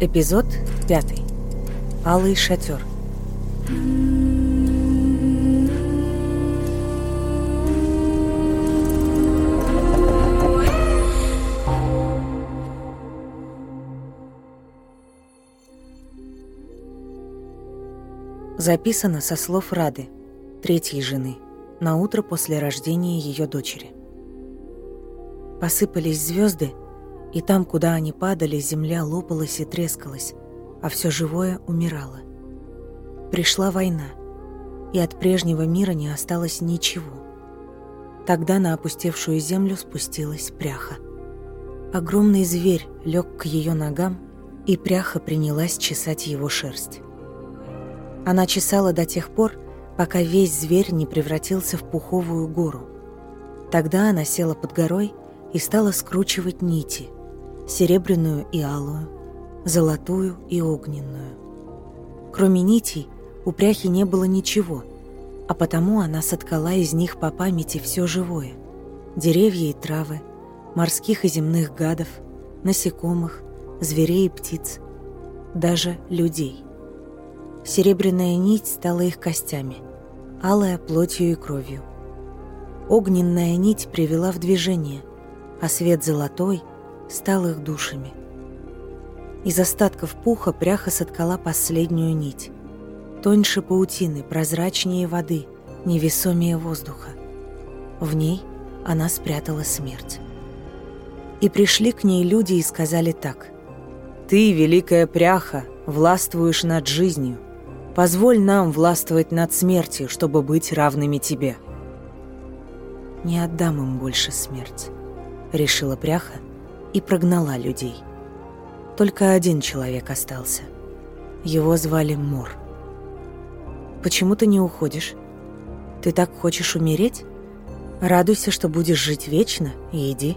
Эпизод 5. Алый шатер. Записано со слов Рады, третьей жены, на утро после рождения ее дочери. Посыпались звезды, и там, куда они падали, земля лопалась и трескалась, а все живое умирало. Пришла война, и от прежнего мира не осталось ничего. Тогда на опустевшую землю спустилась пряха. Огромный зверь лег к ее ногам, и пряха принялась чесать его шерсть. Она чесала до тех пор, пока весь зверь не превратился в пуховую гору. Тогда она села под горой и стала скручивать нити – серебряную и алую, золотую и огненную. Кроме нитей у пряхи не было ничего, а потому она соткала из них по памяти все живое – деревья и травы, морских и земных гадов, насекомых, зверей и птиц, даже людей. Серебряная нить стала их костями, алая – плотью и кровью. Огненная нить привела в движение, а свет золотой – стал их душами. Из остатков пуха пряха соткала последнюю нить. Тоньше паутины, прозрачнее воды, невесомее воздуха. В ней она спрятала смерть. И пришли к ней люди и сказали так. «Ты, великая пряха, властвуешь над жизнью. Позволь нам властвовать над смертью, чтобы быть равными тебе». «Не отдам им больше смерть», — решила пряха и прогнала людей. Только один человек остался. Его звали Мор. «Почему ты не уходишь? Ты так хочешь умереть? Радуйся, что будешь жить вечно, и иди».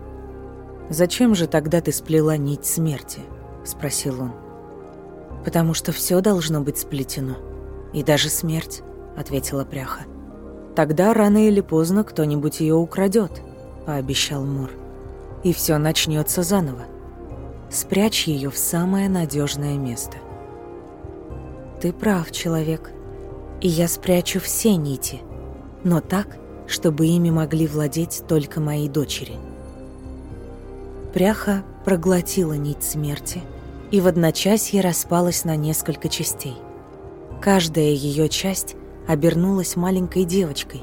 «Зачем же тогда ты сплела нить смерти?» – спросил он. «Потому что все должно быть сплетено. И даже смерть», – ответила пряха. «Тогда рано или поздно кто-нибудь ее украдет», – пообещал Мор и все начнется заново. Спрячь ее в самое надежное место. Ты прав, человек, и я спрячу все нити, но так, чтобы ими могли владеть только мои дочери. Пряха проглотила нить смерти и в одночасье распалась на несколько частей. Каждая ее часть обернулась маленькой девочкой,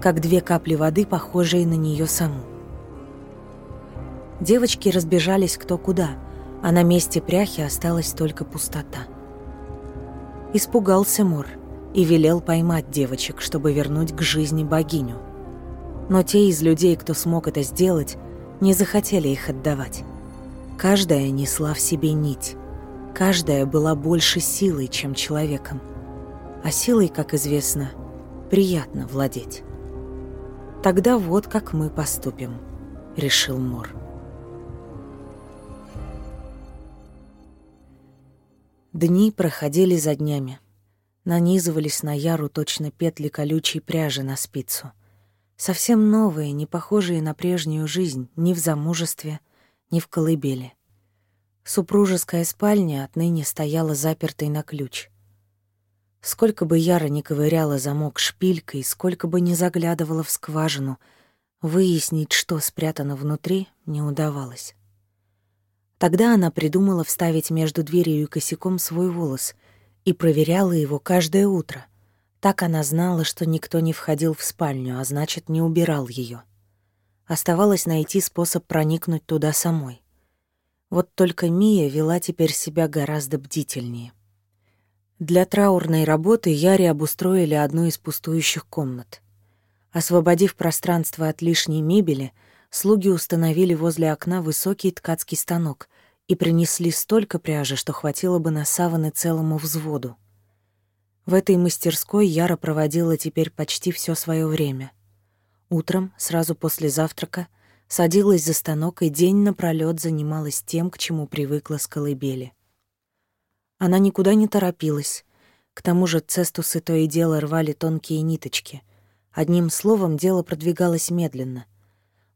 как две капли воды, похожие на нее саму. Девочки разбежались кто куда, а на месте пряхи осталась только пустота. Испугался Мор и велел поймать девочек, чтобы вернуть к жизни богиню. Но те из людей, кто смог это сделать, не захотели их отдавать. Каждая несла в себе нить. Каждая была больше силой, чем человеком. А силой, как известно, приятно владеть. «Тогда вот как мы поступим», — решил Мор. Дни проходили за днями. Нанизывались на яру точно петли колючей пряжи на спицу. Совсем новые, не похожие на прежнюю жизнь ни в замужестве, ни в колыбели. Супружеская спальня отныне стояла запертой на ключ. Сколько бы Яра не ковыряла замок шпилькой, сколько бы не заглядывала в скважину, выяснить, что спрятано внутри, не удавалось. Тогда она придумала вставить между дверью и косяком свой волос и проверяла его каждое утро. Так она знала, что никто не входил в спальню, а значит, не убирал ее. Оставалось найти способ проникнуть туда самой. Вот только Мия вела теперь себя гораздо бдительнее. Для траурной работы Яри обустроили одну из пустующих комнат. Освободив пространство от лишней мебели — Слуги установили возле окна высокий ткацкий станок и принесли столько пряжи, что хватило бы на саваны целому взводу. В этой мастерской Яра проводила теперь почти все свое время. Утром, сразу после завтрака, садилась за станок и день напролёт занималась тем, к чему привыкла с колыбели. Она никуда не торопилась. К тому же цестусы то и дело рвали тонкие ниточки. Одним словом, дело продвигалось медленно —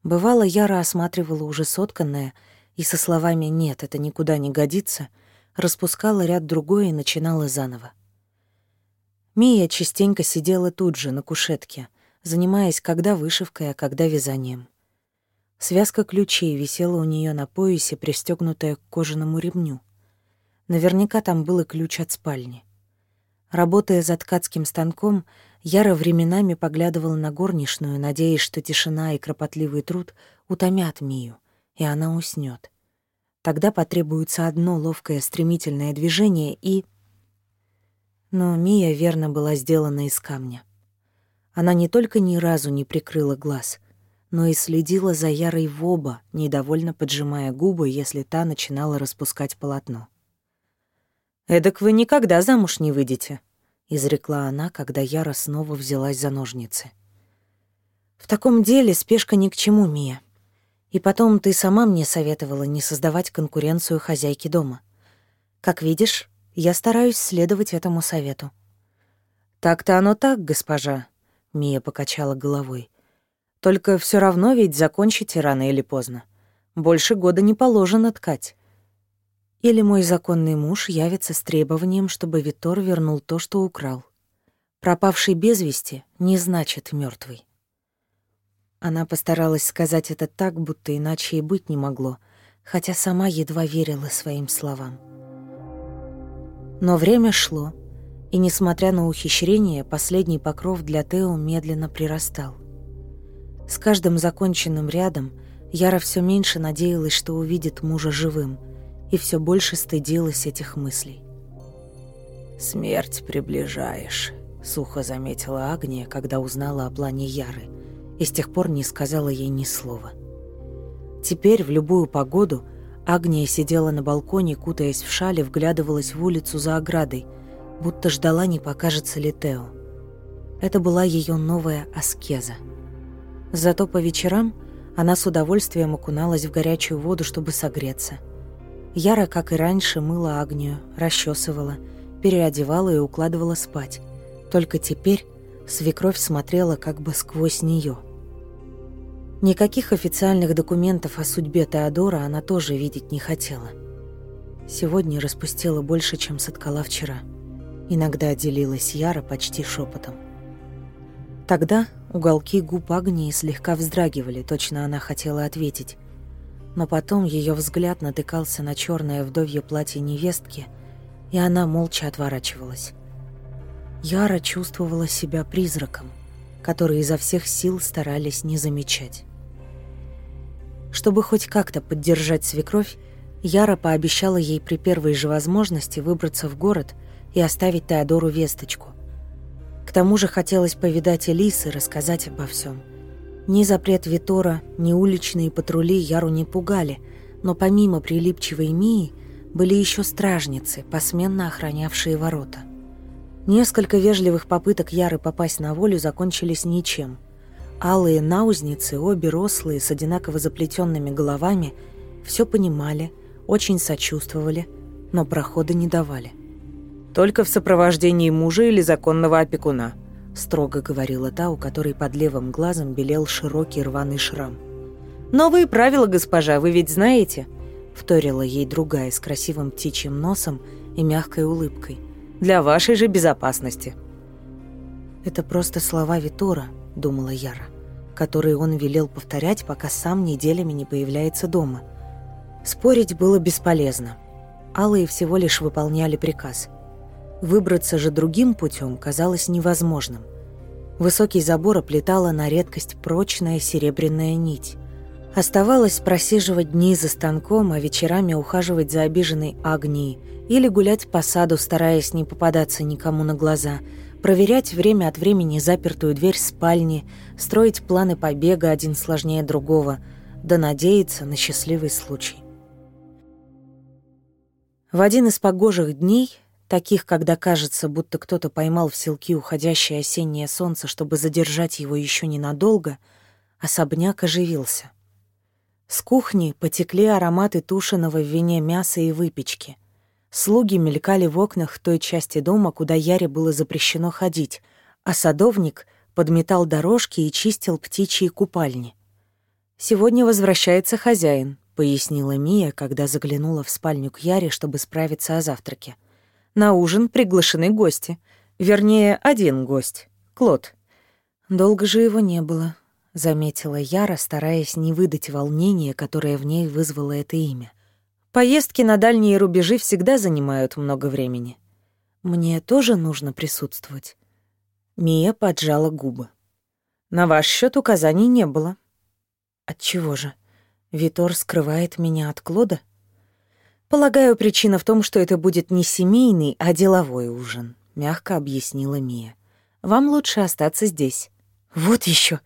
Бывало, Яра осматривала уже сотканное и со словами «нет, это никуда не годится», распускала ряд другой и начинала заново. Мия частенько сидела тут же, на кушетке, занимаясь когда вышивкой, а когда вязанием. Связка ключей висела у нее на поясе, пристегнутая к кожаному ремню. Наверняка там был и ключ от спальни. Работая за ткацким станком, Яра временами поглядывала на горничную, надеясь, что тишина и кропотливый труд утомят Мию, и она уснёт. Тогда потребуется одно ловкое стремительное движение и... Но Мия верно была сделана из камня. Она не только ни разу не прикрыла глаз, но и следила за Ярой в оба, недовольно поджимая губы, если та начинала распускать полотно. Эдак вы никогда замуж не выйдете», — изрекла она, когда Яра снова взялась за ножницы. «В таком деле спешка ни к чему, Мия. И потом ты сама мне советовала не создавать конкуренцию хозяйки дома. Как видишь, я стараюсь следовать этому совету». «Так-то оно так, госпожа», — Мия покачала головой. «Только все равно ведь закончите рано или поздно. Больше года не положено ткать. Или мой законный муж явится с требованием, чтобы Витор вернул то, что украл. Пропавший без вести не значит мертвый. Она постаралась сказать это так, будто иначе и быть не могло, хотя сама едва верила своим словам. Но время шло, и, несмотря на ухищрение, последний покров для Тео медленно прирастал. С каждым законченным рядом Яра все меньше надеялась, что увидит мужа живым — и все больше стыдилась этих мыслей. «Смерть приближаешь», — сухо заметила Агния, когда узнала о плане Яры, и с тех пор не сказала ей ни слова. Теперь, в любую погоду, Агния сидела на балконе, кутаясь в шале, вглядывалась в улицу за оградой, будто ждала, не покажется ли Тео. Это была ее новая аскеза. Зато по вечерам она с удовольствием окуналась в горячую воду, чтобы согреться — Яра, как и раньше, мыла огню, расчесывала, переодевала и укладывала спать. Только теперь свекровь смотрела как бы сквозь нее. Никаких официальных документов о судьбе Теодора она тоже видеть не хотела. Сегодня распустила больше, чем соткала вчера. Иногда делилась Яра почти шепотом. Тогда уголки губ Агнии слегка вздрагивали, точно она хотела ответить – но потом ее взгляд натыкался на черное вдовье платье невестки, и она молча отворачивалась. Яра чувствовала себя призраком, который изо всех сил старались не замечать. Чтобы хоть как-то поддержать свекровь, Яра пообещала ей при первой же возможности выбраться в город и оставить Теодору весточку. К тому же хотелось повидать Элисы и рассказать обо всем – ни запрет Витора, ни уличные патрули Яру не пугали, но помимо прилипчивой Мии были еще стражницы, посменно охранявшие ворота. Несколько вежливых попыток Яры попасть на волю закончились ничем. Алые наузницы, обе рослые, с одинаково заплетенными головами, все понимали, очень сочувствовали, но прохода не давали. «Только в сопровождении мужа или законного опекуна», — строго говорила та, у которой под левым глазом белел широкий рваный шрам. «Новые правила, госпожа, вы ведь знаете?» — вторила ей другая с красивым птичьим носом и мягкой улыбкой. «Для вашей же безопасности». «Это просто слова Витора», — думала Яра, которые он велел повторять, пока сам неделями не появляется дома. Спорить было бесполезно. Алые всего лишь выполняли приказ — Выбраться же другим путем казалось невозможным. Высокий забор оплетала на редкость прочная серебряная нить. Оставалось просиживать дни за станком, а вечерами ухаживать за обиженной Агнией или гулять по саду, стараясь не попадаться никому на глаза, проверять время от времени запертую дверь спальни, строить планы побега один сложнее другого, да надеяться на счастливый случай. В один из погожих дней таких, когда кажется, будто кто-то поймал в селки уходящее осеннее солнце, чтобы задержать его еще ненадолго, особняк оживился. С кухни потекли ароматы тушеного в вине мяса и выпечки. Слуги мелькали в окнах той части дома, куда Яре было запрещено ходить, а садовник подметал дорожки и чистил птичьи купальни. «Сегодня возвращается хозяин», — пояснила Мия, когда заглянула в спальню к Яре, чтобы справиться о завтраке. — на ужин приглашены гости. Вернее, один гость — Клод. Долго же его не было, — заметила Яра, стараясь не выдать волнения, которое в ней вызвало это имя. «Поездки на дальние рубежи всегда занимают много времени. Мне тоже нужно присутствовать». Мия поджала губы. «На ваш счет указаний не было». Отчего же? Витор скрывает меня от Клода?» «Полагаю, причина в том, что это будет не семейный, а деловой ужин», — мягко объяснила Мия. «Вам лучше остаться здесь». «Вот еще.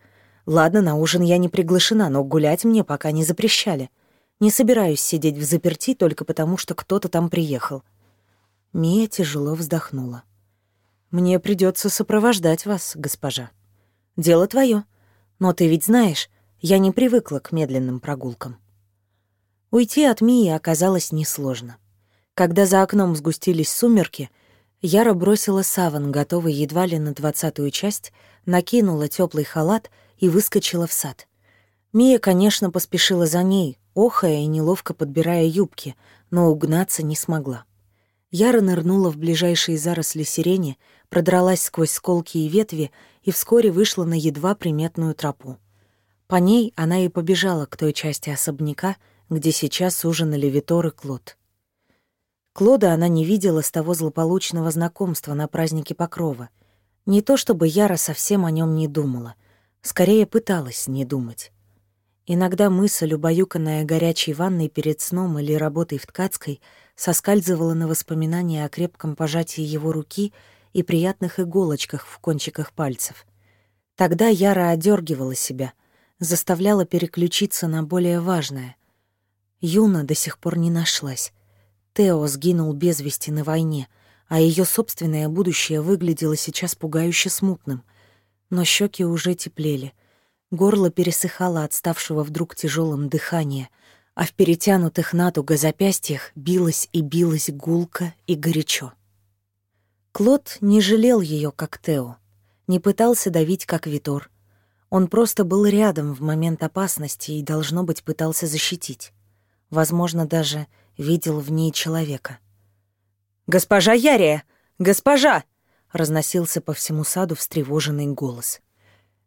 Ладно, на ужин я не приглашена, но гулять мне пока не запрещали. Не собираюсь сидеть в заперти только потому, что кто-то там приехал». Мия тяжело вздохнула. «Мне придется сопровождать вас, госпожа. Дело твое. Но ты ведь знаешь, я не привыкла к медленным прогулкам». Уйти от Мии оказалось несложно. Когда за окном сгустились сумерки, Яра бросила саван, готовый едва ли на двадцатую часть, накинула теплый халат и выскочила в сад. Мия, конечно, поспешила за ней, охая и неловко подбирая юбки, но угнаться не смогла. Яра нырнула в ближайшие заросли сирени, продралась сквозь сколки и ветви и вскоре вышла на едва приметную тропу. По ней она и побежала к той части особняка, где сейчас ужинали Витор и Клод. Клода она не видела с того злополучного знакомства на празднике Покрова. Не то чтобы Яра совсем о нем не думала, скорее пыталась не думать. Иногда мысль, убаюканная горячей ванной перед сном или работой в ткацкой, соскальзывала на воспоминания о крепком пожатии его руки и приятных иголочках в кончиках пальцев. Тогда Яра одергивала себя, заставляла переключиться на более важное — Юна до сих пор не нашлась. Тео сгинул без вести на войне, а ее собственное будущее выглядело сейчас пугающе смутным. Но щеки уже теплели. Горло пересыхало от ставшего вдруг тяжелым дыхания, а в перетянутых натуго запястьях билась и билась гулко и горячо. Клод не жалел ее, как Тео, не пытался давить, как Витор. Он просто был рядом в момент опасности и, должно быть, пытался защитить возможно, даже видел в ней человека. «Госпожа Ярия! Госпожа!» — разносился по всему саду встревоженный голос.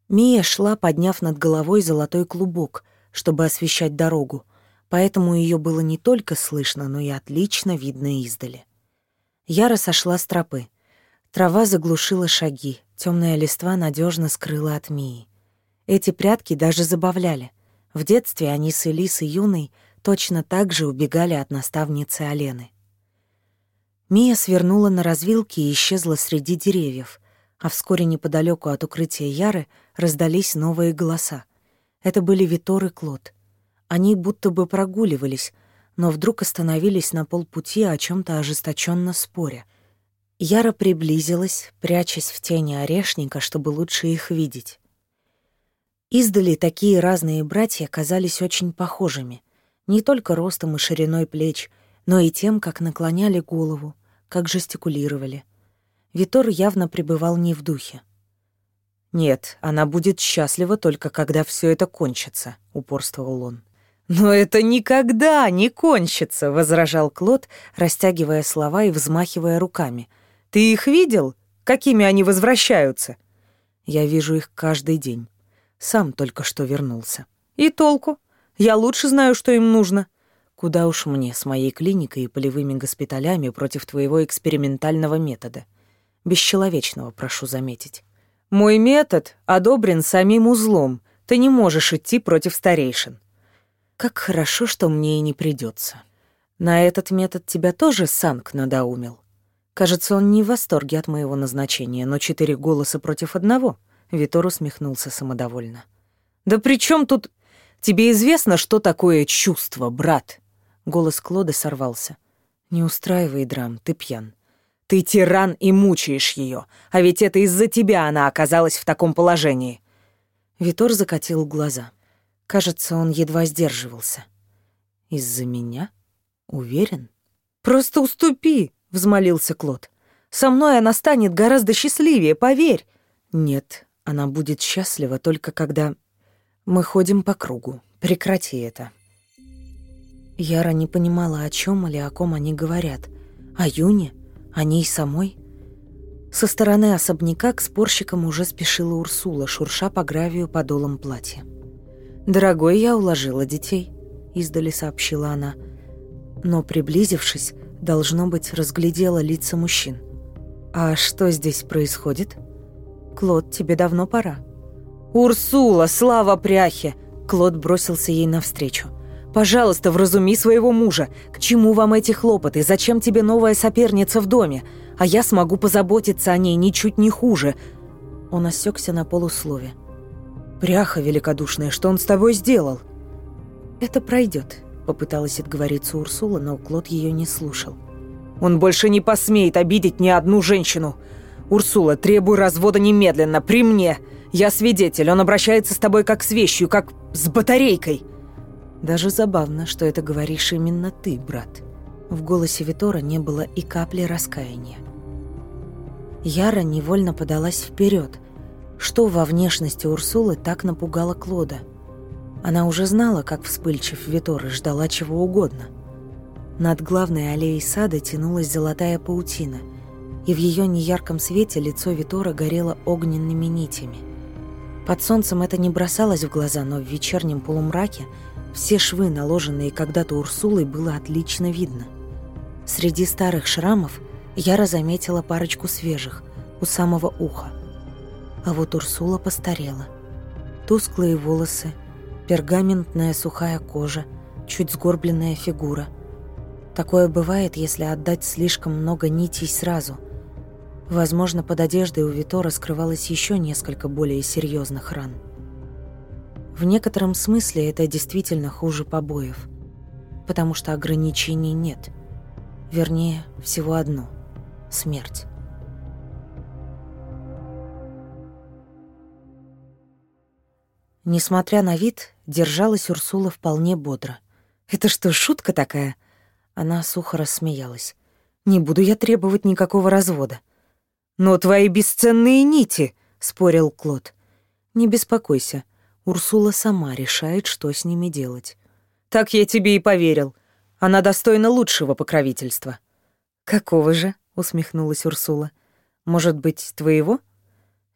Мия шла, подняв над головой золотой клубок, чтобы освещать дорогу, поэтому ее было не только слышно, но и отлично видно издали. Яра сошла с тропы. Трава заглушила шаги, темная листва надежно скрыла от Мии. Эти прятки даже забавляли. В детстве они с Элисой юной — точно так же убегали от наставницы Алены. Мия свернула на развилке и исчезла среди деревьев, а вскоре неподалеку от укрытия Яры раздались новые голоса. Это были Витор и Клод. Они будто бы прогуливались, но вдруг остановились на полпути о чем то ожесточенно споря. Яра приблизилась, прячась в тени орешника, чтобы лучше их видеть. Издали такие разные братья казались очень похожими, не только ростом и шириной плеч, но и тем, как наклоняли голову, как жестикулировали. Витор явно пребывал не в духе. «Нет, она будет счастлива только когда все это кончится», — упорствовал он. «Но это никогда не кончится», — возражал Клод, растягивая слова и взмахивая руками. «Ты их видел? Какими они возвращаются?» «Я вижу их каждый день. Сам только что вернулся». «И толку? Я лучше знаю, что им нужно. Куда уж мне с моей клиникой и полевыми госпиталями против твоего экспериментального метода. Бесчеловечного, прошу заметить. Мой метод одобрен самим узлом. Ты не можешь идти против старейшин. Как хорошо, что мне и не придется. На этот метод тебя тоже Санк надоумил. Кажется, он не в восторге от моего назначения, но четыре голоса против одного. Витор усмехнулся самодовольно. «Да при чем тут...» Тебе известно, что такое чувство, брат?» Голос Клода сорвался. «Не устраивай драм, ты пьян. Ты тиран и мучаешь ее, а ведь это из-за тебя она оказалась в таком положении». Витор закатил глаза. Кажется, он едва сдерживался. «Из-за меня? Уверен?» «Просто уступи!» — взмолился Клод. «Со мной она станет гораздо счастливее, поверь!» «Нет, она будет счастлива только когда мы ходим по кругу. Прекрати это. Яра не понимала, о чем или о ком они говорят. О Юне? О ней самой? Со стороны особняка к спорщикам уже спешила Урсула, шурша по гравию подолом платья. «Дорогой, я уложила детей», — издали сообщила она. Но, приблизившись, должно быть, разглядела лица мужчин. «А что здесь происходит?» «Клод, тебе давно пора», «Урсула, слава пряхе!» Клод бросился ей навстречу. «Пожалуйста, вразуми своего мужа. К чему вам эти хлопоты? Зачем тебе новая соперница в доме? А я смогу позаботиться о ней ничуть не хуже». Он осекся на полуслове. «Пряха великодушная, что он с тобой сделал?» «Это пройдет», — попыталась отговориться Урсула, но Клод ее не слушал. «Он больше не посмеет обидеть ни одну женщину. Урсула, требуй развода немедленно, при мне!» Я свидетель, он обращается с тобой как с вещью, как с батарейкой. Даже забавно, что это говоришь именно ты, брат. В голосе Витора не было и капли раскаяния. Яра невольно подалась вперед. Что во внешности Урсулы так напугало Клода? Она уже знала, как вспыльчив Витор и ждала чего угодно. Над главной аллеей сада тянулась золотая паутина, и в ее неярком свете лицо Витора горело огненными нитями. Под солнцем это не бросалось в глаза, но в вечернем полумраке все швы, наложенные когда-то Урсулой, было отлично видно. Среди старых шрамов Яра заметила парочку свежих, у самого уха. А вот Урсула постарела. Тусклые волосы, пергаментная сухая кожа, чуть сгорбленная фигура. Такое бывает, если отдать слишком много нитей сразу – Возможно, под одеждой у Витора скрывалось еще несколько более серьезных ран. В некотором смысле это действительно хуже побоев, потому что ограничений нет. Вернее, всего одно — смерть. Несмотря на вид, держалась Урсула вполне бодро. «Это что, шутка такая?» Она сухо рассмеялась. «Не буду я требовать никакого развода. «Но твои бесценные нити», — спорил Клод. «Не беспокойся, Урсула сама решает, что с ними делать». «Так я тебе и поверил. Она достойна лучшего покровительства». «Какого же?» — усмехнулась Урсула. «Может быть, твоего?»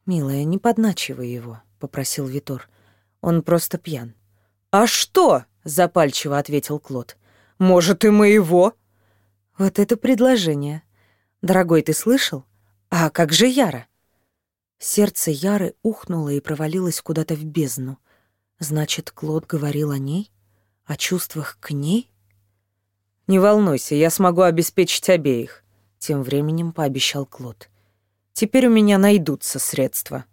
«Милая, не подначивай его», — попросил Витор. «Он просто пьян». «А что?» — запальчиво ответил Клод. «Может, и моего?» «Вот это предложение. Дорогой, ты слышал? «А как же Яра?» Сердце Яры ухнуло и провалилось куда-то в бездну. Значит, Клод говорил о ней? О чувствах к ней? «Не волнуйся, я смогу обеспечить обеих», — тем временем пообещал Клод. «Теперь у меня найдутся средства».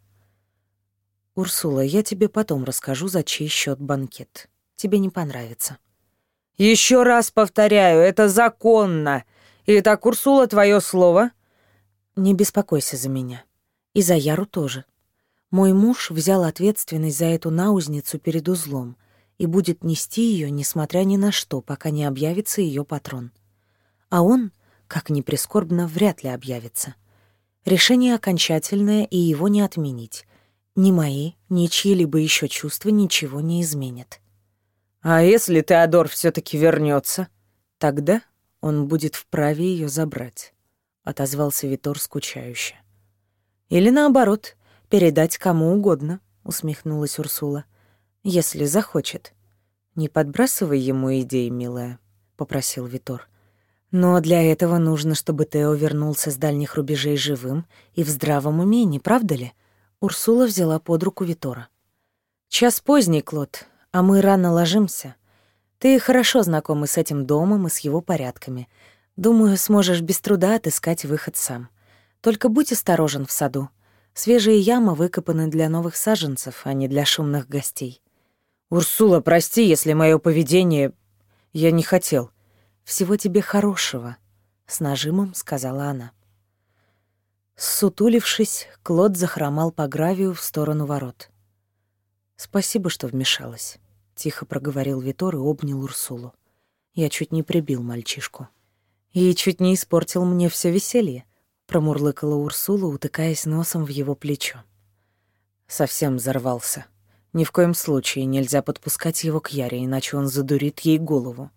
«Урсула, я тебе потом расскажу, за чей счет банкет. Тебе не понравится». «Еще раз повторяю, это законно. Итак, Урсула, твое слово. Не беспокойся за меня. И за Яру тоже. Мой муж взял ответственность за эту наузницу перед узлом и будет нести ее, несмотря ни на что, пока не объявится ее патрон. А он, как ни прискорбно, вряд ли объявится. Решение окончательное, и его не отменить. Ни мои, ни чьи-либо еще чувства ничего не изменят. А если Теодор все таки вернется, тогда он будет вправе ее забрать отозвался Витор скучающе. Или наоборот, передать кому угодно, усмехнулась Урсула. Если захочет. Не подбрасывай ему идеи, милая, попросил Витор. Но для этого нужно, чтобы Тео вернулся с дальних рубежей живым и в здравом уме, не правда ли? Урсула взяла под руку Витора. «Час поздний, Клод, а мы рано ложимся. Ты хорошо знакомы с этим домом и с его порядками. Думаю, сможешь без труда отыскать выход сам. Только будь осторожен в саду. Свежие ямы выкопаны для новых саженцев, а не для шумных гостей. «Урсула, прости, если мое поведение... Я не хотел». «Всего тебе хорошего», — с нажимом сказала она. Сутулившись, Клод захромал по гравию в сторону ворот. «Спасибо, что вмешалась», — тихо проговорил Витор и обнял Урсулу. «Я чуть не прибил мальчишку» и чуть не испортил мне все веселье», — промурлыкала Урсула, утыкаясь носом в его плечо. Совсем взорвался. Ни в коем случае нельзя подпускать его к Яре, иначе он задурит ей голову.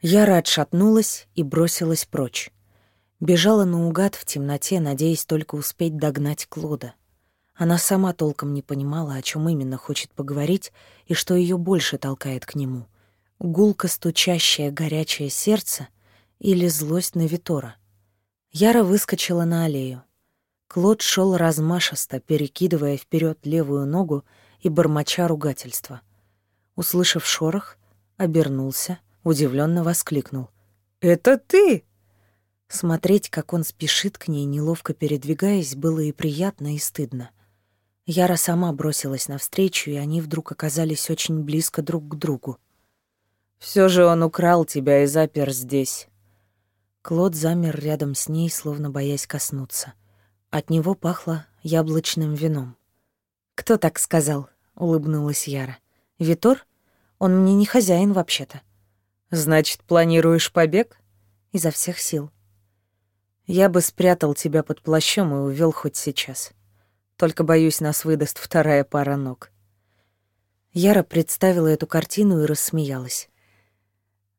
Яра отшатнулась и бросилась прочь. Бежала наугад в темноте, надеясь только успеть догнать Клода. Она сама толком не понимала, о чем именно хочет поговорить и что ее больше толкает к нему. Гулко стучащее горячее сердце — или злость на Витора. Яра выскочила на аллею. Клод шел размашисто, перекидывая вперед левую ногу и бормоча ругательства. Услышав шорох, обернулся, удивленно воскликнул. «Это ты!» Смотреть, как он спешит к ней, неловко передвигаясь, было и приятно, и стыдно. Яра сама бросилась навстречу, и они вдруг оказались очень близко друг к другу. «Все же он украл тебя и запер здесь», Клод замер рядом с ней, словно боясь коснуться. От него пахло яблочным вином. «Кто так сказал?» — улыбнулась Яра. «Витор? Он мне не хозяин вообще-то». «Значит, планируешь побег?» «Изо всех сил». «Я бы спрятал тебя под плащом и увел хоть сейчас. Только, боюсь, нас выдаст вторая пара ног». Яра представила эту картину и рассмеялась.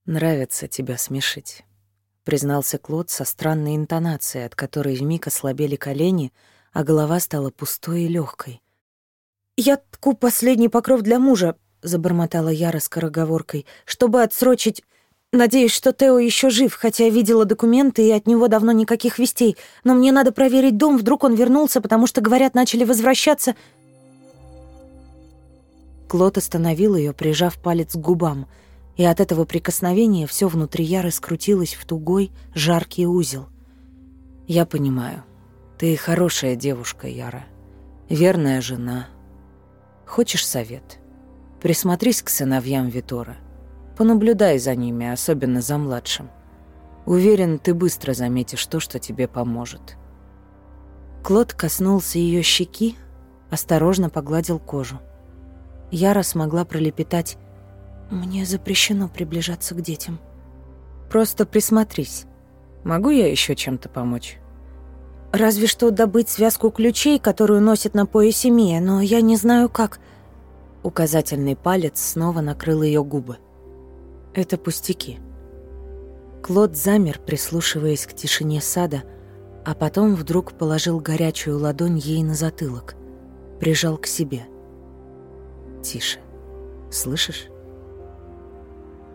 «Нравится тебя смешить» признался Клод со странной интонацией, от которой вмиг ослабели колени, а голова стала пустой и легкой. «Я тку последний покров для мужа», — забормотала Яра скороговоркой, «чтобы отсрочить... Надеюсь, что Тео еще жив, хотя видела документы и от него давно никаких вестей, но мне надо проверить дом, вдруг он вернулся, потому что, говорят, начали возвращаться...» Клод остановил ее, прижав палец к губам — и от этого прикосновения все внутри Яры скрутилось в тугой, жаркий узел. «Я понимаю. Ты хорошая девушка, Яра. Верная жена. Хочешь совет? Присмотрись к сыновьям Витора. Понаблюдай за ними, особенно за младшим. Уверен, ты быстро заметишь то, что тебе поможет». Клод коснулся ее щеки, осторожно погладил кожу. Яра смогла пролепетать мне запрещено приближаться к детям. Просто присмотрись. Могу я еще чем-то помочь? Разве что добыть связку ключей, которую носит на поясе Мия, но я не знаю как. Указательный палец снова накрыл ее губы. Это пустяки. Клод замер, прислушиваясь к тишине сада, а потом вдруг положил горячую ладонь ей на затылок, прижал к себе. «Тише. Слышишь?»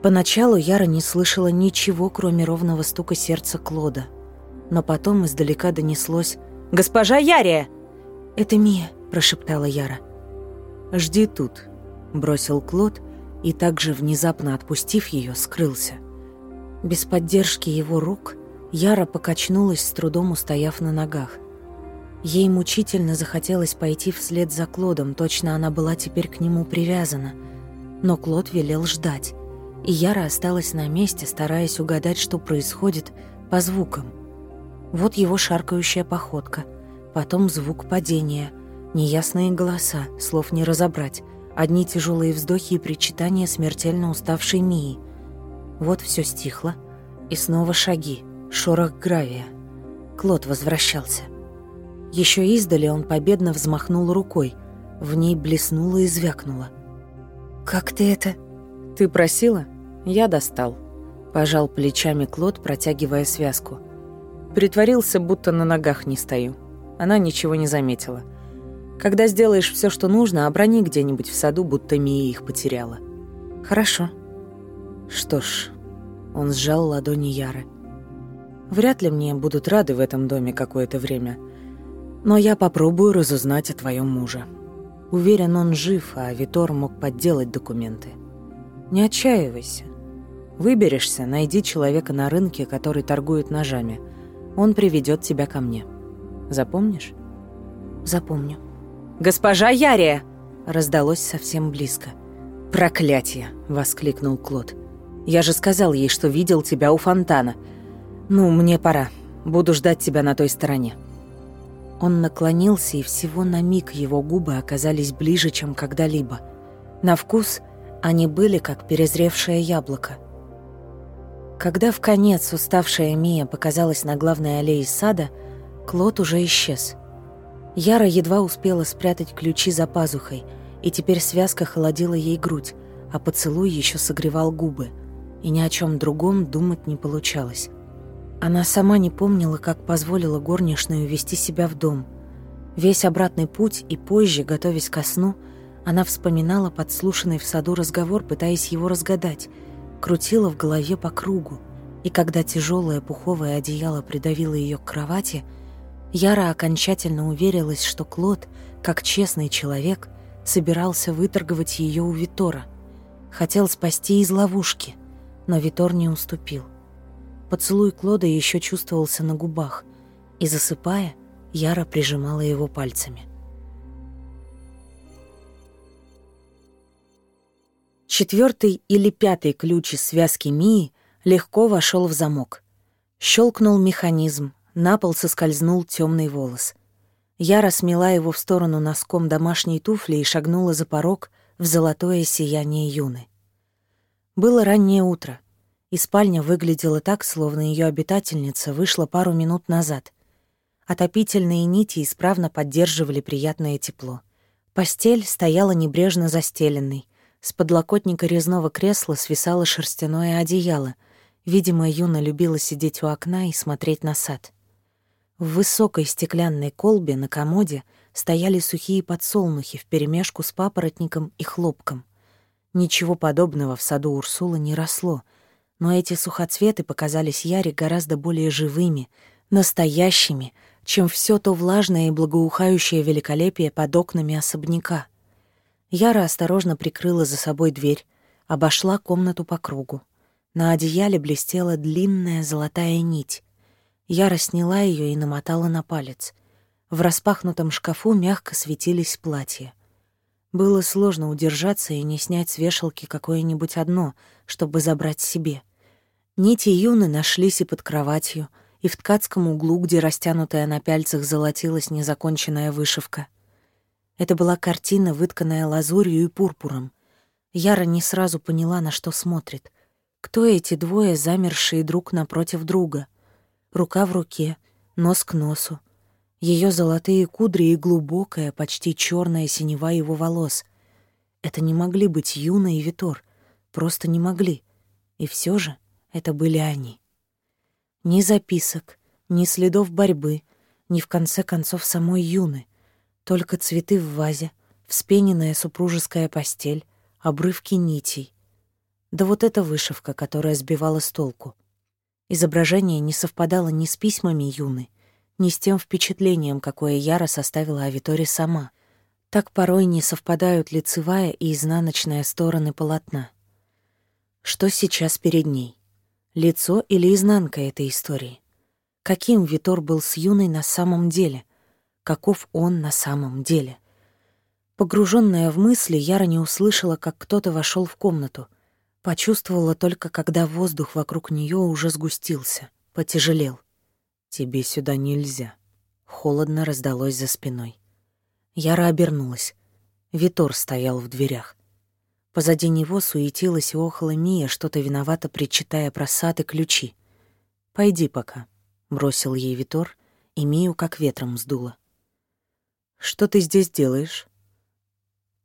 Поначалу Яра не слышала ничего, кроме ровного стука сердца Клода. Но потом издалека донеслось «Госпожа Ярия!» «Это Мия», — прошептала Яра. «Жди тут», — бросил Клод и также, внезапно отпустив ее, скрылся. Без поддержки его рук Яра покачнулась, с трудом устояв на ногах. Ей мучительно захотелось пойти вслед за Клодом, точно она была теперь к нему привязана. Но Клод велел ждать и Яра осталась на месте, стараясь угадать, что происходит, по звукам. Вот его шаркающая походка, потом звук падения, неясные голоса, слов не разобрать, одни тяжелые вздохи и причитания смертельно уставшей Мии. Вот все стихло, и снова шаги, шорох гравия. Клод возвращался. Еще издали он победно взмахнул рукой, в ней блеснуло и звякнуло. «Как ты это...» «Ты просила?» Я достал. Пожал плечами Клод, протягивая связку. Притворился, будто на ногах не стою. Она ничего не заметила. Когда сделаешь все, что нужно, оброни где-нибудь в саду, будто Мия их потеряла. Хорошо. Что ж, он сжал ладони Яры. Вряд ли мне будут рады в этом доме какое-то время. Но я попробую разузнать о твоем муже. Уверен, он жив, а Витор мог подделать документы. Не отчаивайся. Выберешься, найди человека на рынке, который торгует ножами. Он приведет тебя ко мне. Запомнишь? Запомню. «Госпожа Ярия!» — раздалось совсем близко. «Проклятие!» — воскликнул Клод. «Я же сказал ей, что видел тебя у фонтана. Ну, мне пора. Буду ждать тебя на той стороне». Он наклонился, и всего на миг его губы оказались ближе, чем когда-либо. На вкус они были, как перезревшее яблоко — когда в конец уставшая Мия показалась на главной аллее сада, Клод уже исчез. Яра едва успела спрятать ключи за пазухой, и теперь связка холодила ей грудь, а поцелуй еще согревал губы, и ни о чем другом думать не получалось. Она сама не помнила, как позволила горничную вести себя в дом. Весь обратный путь и позже, готовясь ко сну, она вспоминала подслушанный в саду разговор, пытаясь его разгадать — крутила в голове по кругу, и когда тяжелое пуховое одеяло придавило ее к кровати, Яра окончательно уверилась, что Клод, как честный человек, собирался выторговать ее у Витора. Хотел спасти из ловушки, но Витор не уступил. Поцелуй Клода еще чувствовался на губах, и, засыпая, Яра прижимала его пальцами. Четвертый или пятый ключ из связки Мии легко вошел в замок. Щелкнул механизм, на пол соскользнул темный волос. Я расмела его в сторону носком домашней туфли и шагнула за порог в золотое сияние юны. Было раннее утро, и спальня выглядела так, словно ее обитательница вышла пару минут назад. Отопительные нити исправно поддерживали приятное тепло. Постель стояла небрежно застеленной — с подлокотника резного кресла свисало шерстяное одеяло. Видимо, Юна любила сидеть у окна и смотреть на сад. В высокой стеклянной колбе на комоде стояли сухие подсолнухи вперемешку с папоротником и хлопком. Ничего подобного в саду Урсулы не росло, но эти сухоцветы показались Яре гораздо более живыми, настоящими, чем все то влажное и благоухающее великолепие под окнами особняка — Яра осторожно прикрыла за собой дверь, обошла комнату по кругу. На одеяле блестела длинная золотая нить. Яра сняла ее и намотала на палец. В распахнутом шкафу мягко светились платья. Было сложно удержаться и не снять с вешалки какое-нибудь одно, чтобы забрать себе. Нити юны нашлись и под кроватью, и в ткацком углу, где растянутая на пяльцах золотилась незаконченная вышивка — это была картина, вытканная лазурью и пурпуром. Яра не сразу поняла, на что смотрит. Кто эти двое, замершие друг напротив друга? Рука в руке, нос к носу. Ее золотые кудри и глубокая, почти черная синева его волос. Это не могли быть Юна и Витор. Просто не могли. И все же это были они. Ни записок, ни следов борьбы, ни в конце концов самой Юны — только цветы в вазе, вспененная супружеская постель, обрывки нитей. Да вот эта вышивка, которая сбивала с толку. Изображение не совпадало ни с письмами Юны, ни с тем впечатлением, какое Яра составила о Виторе сама. Так порой не совпадают лицевая и изнаночная стороны полотна. Что сейчас перед ней? Лицо или изнанка этой истории? Каким Витор был с Юной на самом деле? каков он на самом деле. Погруженная в мысли, Яра не услышала, как кто-то вошел в комнату. Почувствовала только, когда воздух вокруг нее уже сгустился, потяжелел. «Тебе сюда нельзя», — холодно раздалось за спиной. Яра обернулась. Витор стоял в дверях. Позади него суетилась и охала Мия, что-то виновато причитая про сад и ключи. «Пойди пока», — бросил ей Витор, и Мию как ветром сдуло. Что ты здесь делаешь?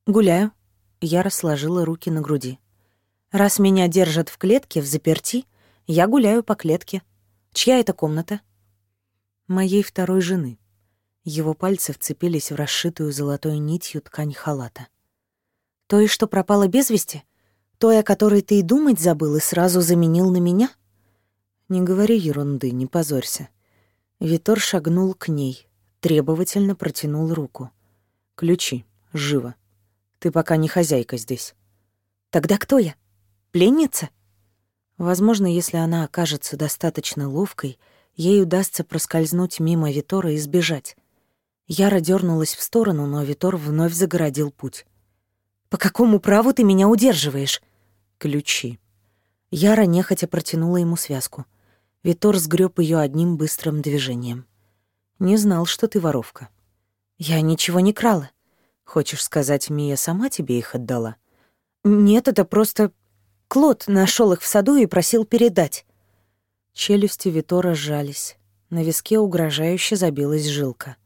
Гуляю. Я сложила руки на груди. Раз меня держат в клетке, в заперти, я гуляю по клетке. Чья это комната? Моей второй жены. Его пальцы вцепились в расшитую золотой нитью ткань халата. Той, что пропала без вести? Той, о которой ты и думать забыл и сразу заменил на меня? Не говори ерунды, не позорься. Витор шагнул к ней, требовательно протянул руку. «Ключи. Живо. Ты пока не хозяйка здесь». «Тогда кто я? Пленница?» Возможно, если она окажется достаточно ловкой, ей удастся проскользнуть мимо Витора и сбежать. Яра дернулась в сторону, но Витор вновь загородил путь. «По какому праву ты меня удерживаешь?» «Ключи». Яра нехотя протянула ему связку. Витор сгреб ее одним быстрым движением. Не знал, что ты воровка. Я ничего не крала. Хочешь сказать, Мия сама тебе их отдала? Нет, это просто... Клод нашел их в саду и просил передать. Челюсти Витора сжались. На виске угрожающе забилась жилка.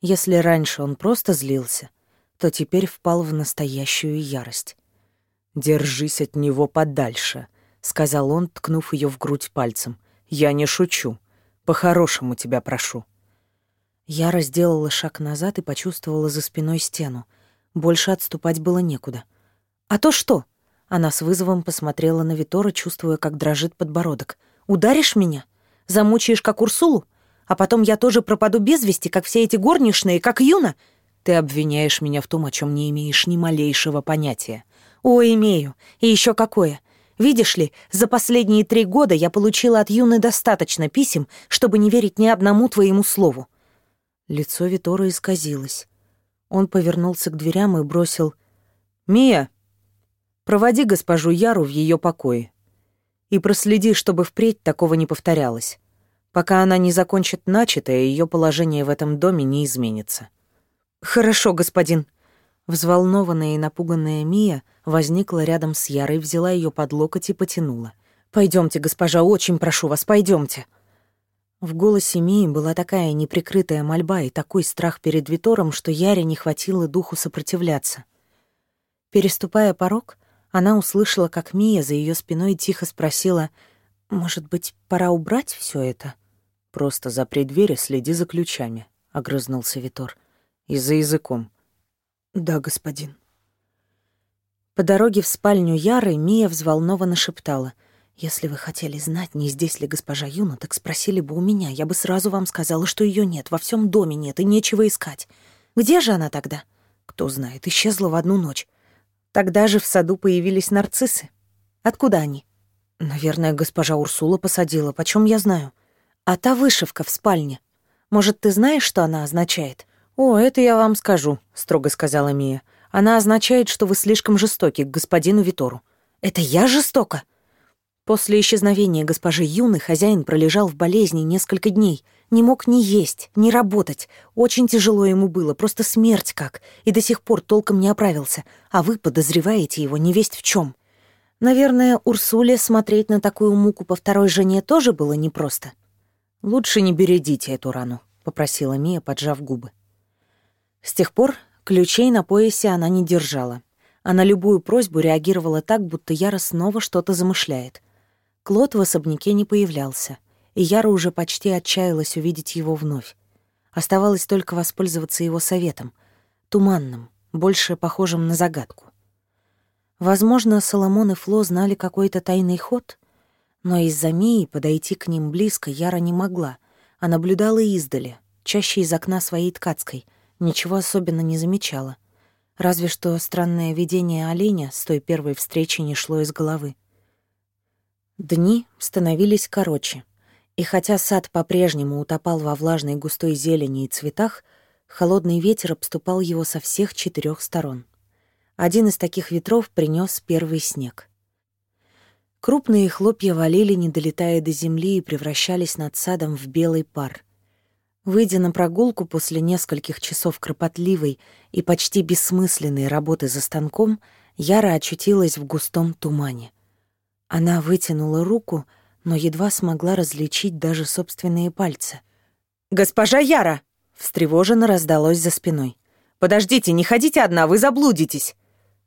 Если раньше он просто злился, то теперь впал в настоящую ярость. «Держись от него подальше», — сказал он, ткнув ее в грудь пальцем. «Я не шучу. По-хорошему тебя прошу. Я разделала шаг назад и почувствовала за спиной стену. Больше отступать было некуда. «А то что?» Она с вызовом посмотрела на Витора, чувствуя, как дрожит подбородок. «Ударишь меня? Замучаешь, как Урсулу? А потом я тоже пропаду без вести, как все эти горничные, как Юна? Ты обвиняешь меня в том, о чем не имеешь ни малейшего понятия». «О, имею. И еще какое. Видишь ли, за последние три года я получила от Юны достаточно писем, чтобы не верить ни одному твоему слову. Лицо Витора исказилось. Он повернулся к дверям и бросил «Мия, проводи госпожу Яру в ее покое и проследи, чтобы впредь такого не повторялось. Пока она не закончит начатое, ее положение в этом доме не изменится». «Хорошо, господин». Взволнованная и напуганная Мия возникла рядом с Ярой, взяла ее под локоть и потянула. «Пойдемте, госпожа, очень прошу вас, пойдемте». В голосе Мии была такая неприкрытая мольба и такой страх перед Витором, что Яре не хватило духу сопротивляться. Переступая порог, она услышала, как Мия за ее спиной тихо спросила, «Может быть, пора убрать все это?» «Просто запри дверь и следи за ключами», — огрызнулся Витор. «И за языком». «Да, господин». По дороге в спальню Яры Мия взволнованно шептала — «Если вы хотели знать, не здесь ли госпожа Юна, так спросили бы у меня. Я бы сразу вам сказала, что ее нет, во всем доме нет и нечего искать. Где же она тогда?» «Кто знает, исчезла в одну ночь. Тогда же в саду появились нарциссы. Откуда они?» «Наверное, госпожа Урсула посадила, почем я знаю. А та вышивка в спальне. Может, ты знаешь, что она означает?» «О, это я вам скажу», — строго сказала Мия. «Она означает, что вы слишком жестоки к господину Витору». «Это я жестока?» После исчезновения госпожи Юны хозяин пролежал в болезни несколько дней. Не мог ни есть, ни работать. Очень тяжело ему было, просто смерть как. И до сих пор толком не оправился. А вы подозреваете его невесть в чем. Наверное, Урсуле смотреть на такую муку по второй жене тоже было непросто. «Лучше не бередите эту рану», — попросила Мия, поджав губы. С тех пор ключей на поясе она не держала. Она любую просьбу реагировала так, будто Яра снова что-то замышляет — Клод в особняке не появлялся, и Яра уже почти отчаялась увидеть его вновь. Оставалось только воспользоваться его советом, туманным, больше похожим на загадку. Возможно, Соломон и Фло знали какой-то тайный ход, но из-за Мии подойти к ним близко Яра не могла, а наблюдала издали, чаще из окна своей ткацкой, ничего особенно не замечала. Разве что странное видение оленя с той первой встречи не шло из головы. Дни становились короче, и хотя сад по-прежнему утопал во влажной густой зелени и цветах, холодный ветер обступал его со всех четырех сторон. Один из таких ветров принес первый снег. Крупные хлопья валили, не долетая до земли, и превращались над садом в белый пар. Выйдя на прогулку после нескольких часов кропотливой и почти бессмысленной работы за станком, Яра очутилась в густом тумане — она вытянула руку, но едва смогла различить даже собственные пальцы. «Госпожа Яра!» — встревоженно раздалось за спиной. «Подождите, не ходите одна, вы заблудитесь!»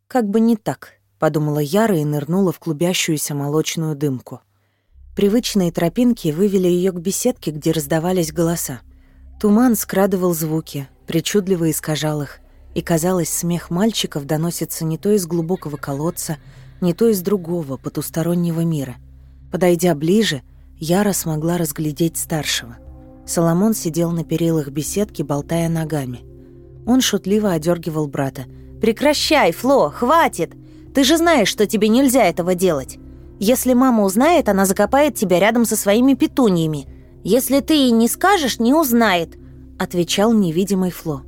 «Как бы не так», — подумала Яра и нырнула в клубящуюся молочную дымку. Привычные тропинки вывели ее к беседке, где раздавались голоса. Туман скрадывал звуки, причудливо искажал их, и, казалось, смех мальчиков доносится не то из глубокого колодца, не то из другого, потустороннего мира. Подойдя ближе, Яра смогла разглядеть старшего. Соломон сидел на перилах беседки, болтая ногами. Он шутливо одергивал брата. «Прекращай, Фло, хватит! Ты же знаешь, что тебе нельзя этого делать. Если мама узнает, она закопает тебя рядом со своими петуньями. Если ты ей не скажешь, не узнает», — отвечал невидимый Фло.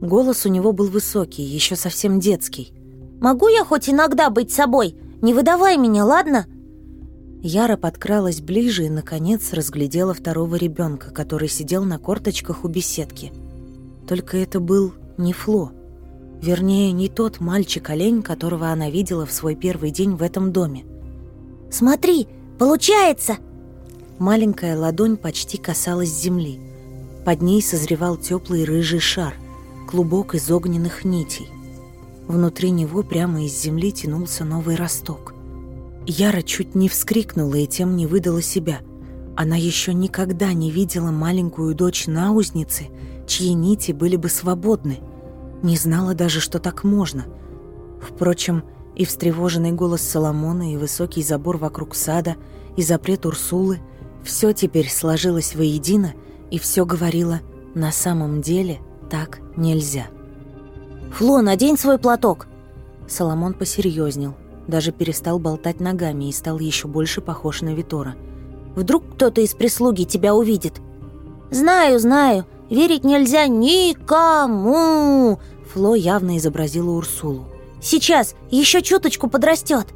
Голос у него был высокий, еще совсем детский. Могу я хоть иногда быть собой? Не выдавай меня, ладно?» Яра подкралась ближе и, наконец, разглядела второго ребенка, который сидел на корточках у беседки. Только это был не Фло. Вернее, не тот мальчик-олень, которого она видела в свой первый день в этом доме. «Смотри, получается!» Маленькая ладонь почти касалась земли. Под ней созревал теплый рыжий шар, клубок из огненных нитей. Внутри него прямо из земли тянулся новый росток. Яра чуть не вскрикнула и тем не выдала себя. Она еще никогда не видела маленькую дочь наузницы, чьи нити были бы свободны. Не знала даже, что так можно. Впрочем, и встревоженный голос Соломона, и высокий забор вокруг сада, и запрет Урсулы — все теперь сложилось воедино, и все говорило «на самом деле так нельзя». «Фло, надень свой платок!» Соломон посерьезнел, даже перестал болтать ногами и стал еще больше похож на Витора. «Вдруг кто-то из прислуги тебя увидит?» «Знаю, знаю, верить нельзя никому!» Фло явно изобразила Урсулу. «Сейчас, еще чуточку подрастет!»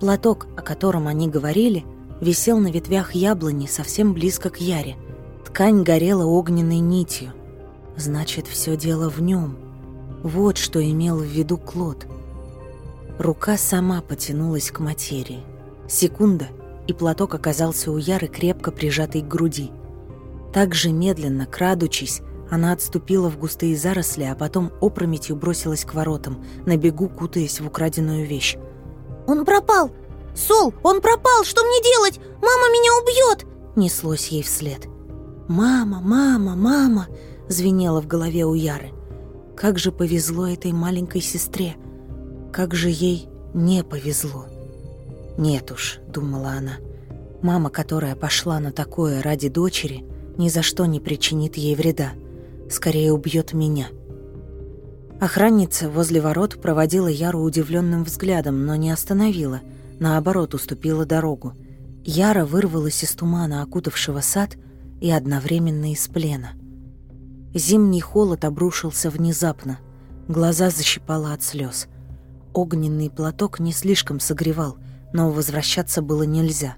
Платок, о котором они говорили, висел на ветвях яблони совсем близко к Яре. Ткань горела огненной нитью. Значит, все дело в нем. Вот что имел в виду Клод. Рука сама потянулась к материи. Секунда, и платок оказался у Яры крепко прижатой к груди. Так же медленно, крадучись, она отступила в густые заросли, а потом опрометью бросилась к воротам, на бегу кутаясь в украденную вещь. «Он пропал! Сол, он пропал! Что мне делать? Мама меня убьет!» Неслось ей вслед. «Мама, мама, мама!» — звенело в голове у Яры. Как же повезло этой маленькой сестре! Как же ей не повезло! «Нет уж», — думала она, — «мама, которая пошла на такое ради дочери, ни за что не причинит ей вреда, скорее убьет меня». Охранница возле ворот проводила Яру удивленным взглядом, но не остановила, наоборот, уступила дорогу. Яра вырвалась из тумана, окутавшего сад, и одновременно из плена — Зимний холод обрушился внезапно. Глаза защипало от слез. Огненный платок не слишком согревал, но возвращаться было нельзя.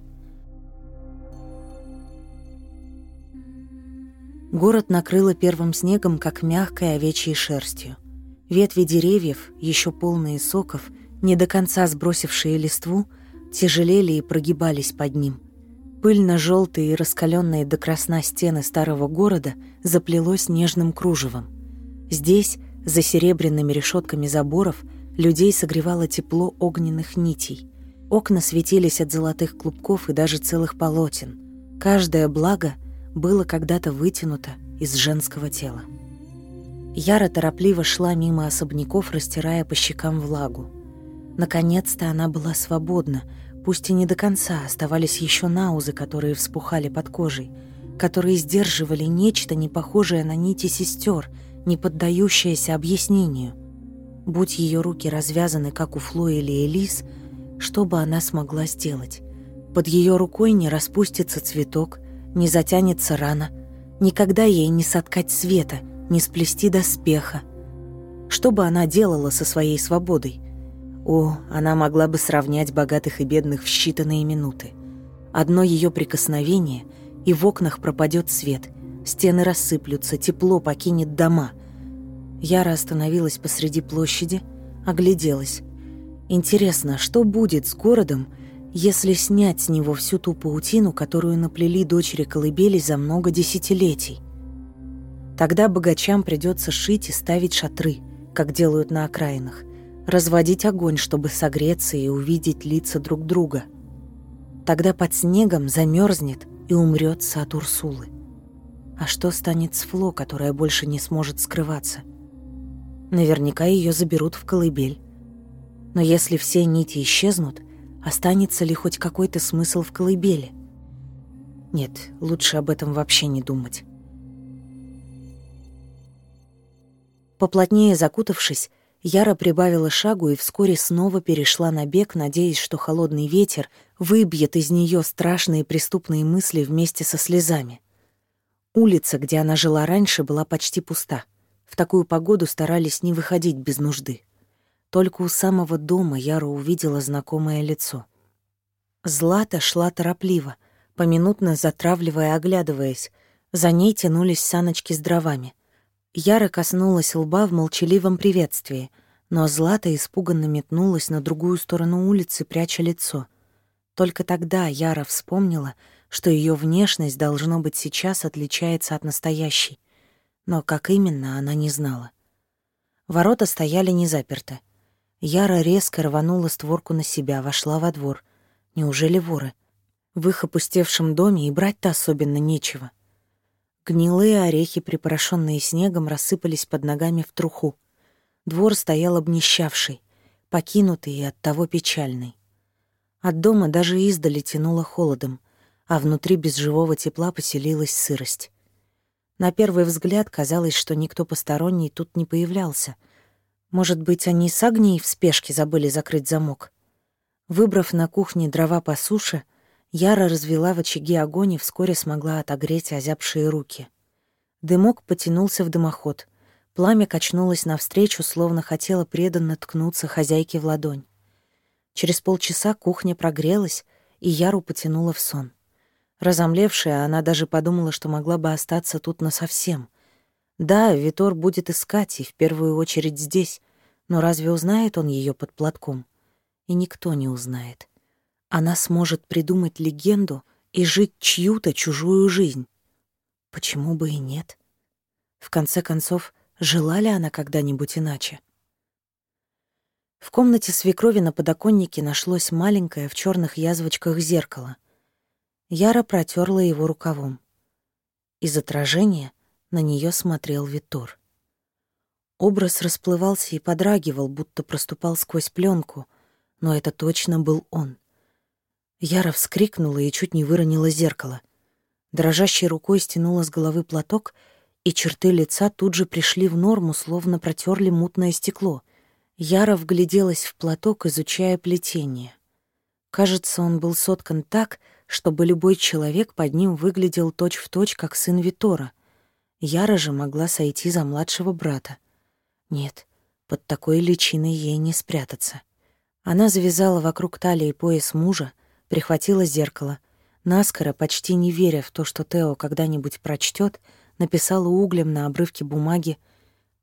Город накрыло первым снегом, как мягкой овечьей шерстью. Ветви деревьев, еще полные соков, не до конца сбросившие листву, тяжелели и прогибались под ним. Пыльно-желтые и раскаленные до красна стены старого города заплелось нежным кружевом. Здесь, за серебряными решетками заборов, людей согревало тепло огненных нитей. Окна светились от золотых клубков и даже целых полотен. Каждое благо было когда-то вытянуто из женского тела. Яра торопливо шла мимо особняков, растирая по щекам влагу. Наконец-то она была свободна — пусть и не до конца, оставались еще наузы, которые вспухали под кожей, которые сдерживали нечто, не похожее на нити сестер, не поддающееся объяснению. Будь ее руки развязаны, как у Фло или Элис, что бы она смогла сделать? Под ее рукой не распустится цветок, не затянется рана, никогда ей не соткать света, не сплести доспеха. Что бы она делала со своей свободой? О, она могла бы сравнять богатых и бедных в считанные минуты. Одно ее прикосновение, и в окнах пропадет свет, стены рассыплются, тепло покинет дома. Яра остановилась посреди площади, огляделась. Интересно, что будет с городом, если снять с него всю ту паутину, которую наплели дочери колыбели за много десятилетий? Тогда богачам придется шить и ставить шатры, как делают на окраинах – разводить огонь, чтобы согреться и увидеть лица друг друга. Тогда под снегом замерзнет и умрет сад Урсулы. А что станет с Фло, которая больше не сможет скрываться? Наверняка ее заберут в колыбель. Но если все нити исчезнут, останется ли хоть какой-то смысл в колыбели? Нет, лучше об этом вообще не думать. Поплотнее закутавшись, Яра прибавила шагу и вскоре снова перешла на бег, надеясь, что холодный ветер выбьет из нее страшные преступные мысли вместе со слезами. Улица, где она жила раньше, была почти пуста. В такую погоду старались не выходить без нужды. Только у самого дома Яра увидела знакомое лицо. Злата шла торопливо, поминутно затравливая и оглядываясь. За ней тянулись саночки с дровами — Яра коснулась лба в молчаливом приветствии, но Злата испуганно метнулась на другую сторону улицы, пряча лицо. Только тогда Яра вспомнила, что ее внешность, должно быть, сейчас отличается от настоящей. Но как именно, она не знала. Ворота стояли не заперты. Яра резко рванула створку на себя, вошла во двор. Неужели воры? В их опустевшем доме и брать-то особенно нечего. Гнилые орехи, припорошенные снегом, рассыпались под ногами в труху. Двор стоял обнищавший, покинутый и оттого печальный. От дома даже издали тянуло холодом, а внутри безживого тепла поселилась сырость. На первый взгляд казалось, что никто посторонний тут не появлялся. Может быть, они с огней в спешке забыли закрыть замок. Выбрав на кухне дрова по суше — Яра развела в очаге огонь и вскоре смогла отогреть озябшие руки. Дымок потянулся в дымоход. Пламя качнулось навстречу, словно хотело преданно ткнуться хозяйке в ладонь. Через полчаса кухня прогрелась, и Яру потянула в сон. Разомлевшая, она даже подумала, что могла бы остаться тут насовсем. Да, Витор будет искать, и в первую очередь здесь, но разве узнает он ее под платком? И никто не узнает. — она сможет придумать легенду и жить чью-то чужую жизнь. Почему бы и нет? В конце концов, жила ли она когда-нибудь иначе? В комнате свекрови на подоконнике нашлось маленькое в черных язвочках зеркало. Яра протерла его рукавом. Из отражения на нее смотрел Витор. Образ расплывался и подрагивал, будто проступал сквозь пленку, но это точно был он. Яра вскрикнула и чуть не выронила зеркало. Дрожащей рукой стянула с головы платок, и черты лица тут же пришли в норму, словно протерли мутное стекло. Яра вгляделась в платок, изучая плетение. Кажется, он был соткан так, чтобы любой человек под ним выглядел точь-в-точь, точь, как сын Витора. Яра же могла сойти за младшего брата. Нет, под такой личиной ей не спрятаться. Она завязала вокруг талии пояс мужа, прихватила зеркало. Наскоро, почти не веря в то, что Тео когда-нибудь прочтет, написала углем на обрывке бумаги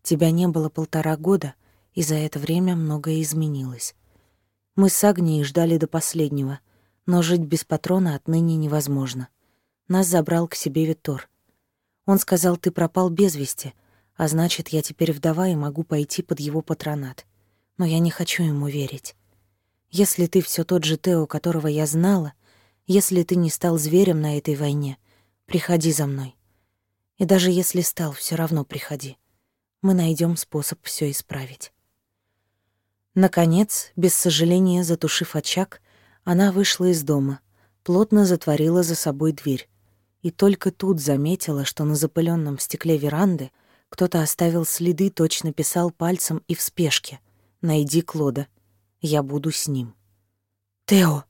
«Тебя не было полтора года, и за это время многое изменилось». Мы с Агнией ждали до последнего, но жить без патрона отныне невозможно. Нас забрал к себе Витор. Он сказал, ты пропал без вести, а значит, я теперь вдова и могу пойти под его патронат. Но я не хочу ему верить. Если ты все тот же Тео, которого я знала, если ты не стал зверем на этой войне, приходи за мной. И даже если стал, все равно приходи. Мы найдем способ все исправить. Наконец, без сожаления затушив очаг, она вышла из дома, плотно затворила за собой дверь. И только тут заметила, что на запыленном стекле веранды кто-то оставил следы, точно писал пальцем и в спешке. «Найди Клода» я буду с ним. «Тео!»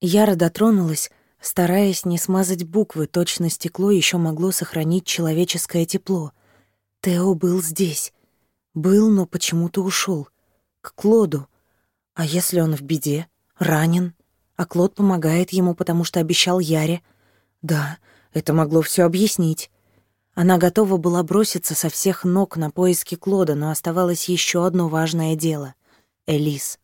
Яра дотронулась, стараясь не смазать буквы, точно стекло еще могло сохранить человеческое тепло. Тео был здесь. Был, но почему-то ушел. К Клоду. А если он в беде? Ранен? А Клод помогает ему, потому что обещал Яре. Да, это могло все объяснить. Она готова была броситься со всех ног на поиски Клода, но оставалось еще одно важное дело — Элис.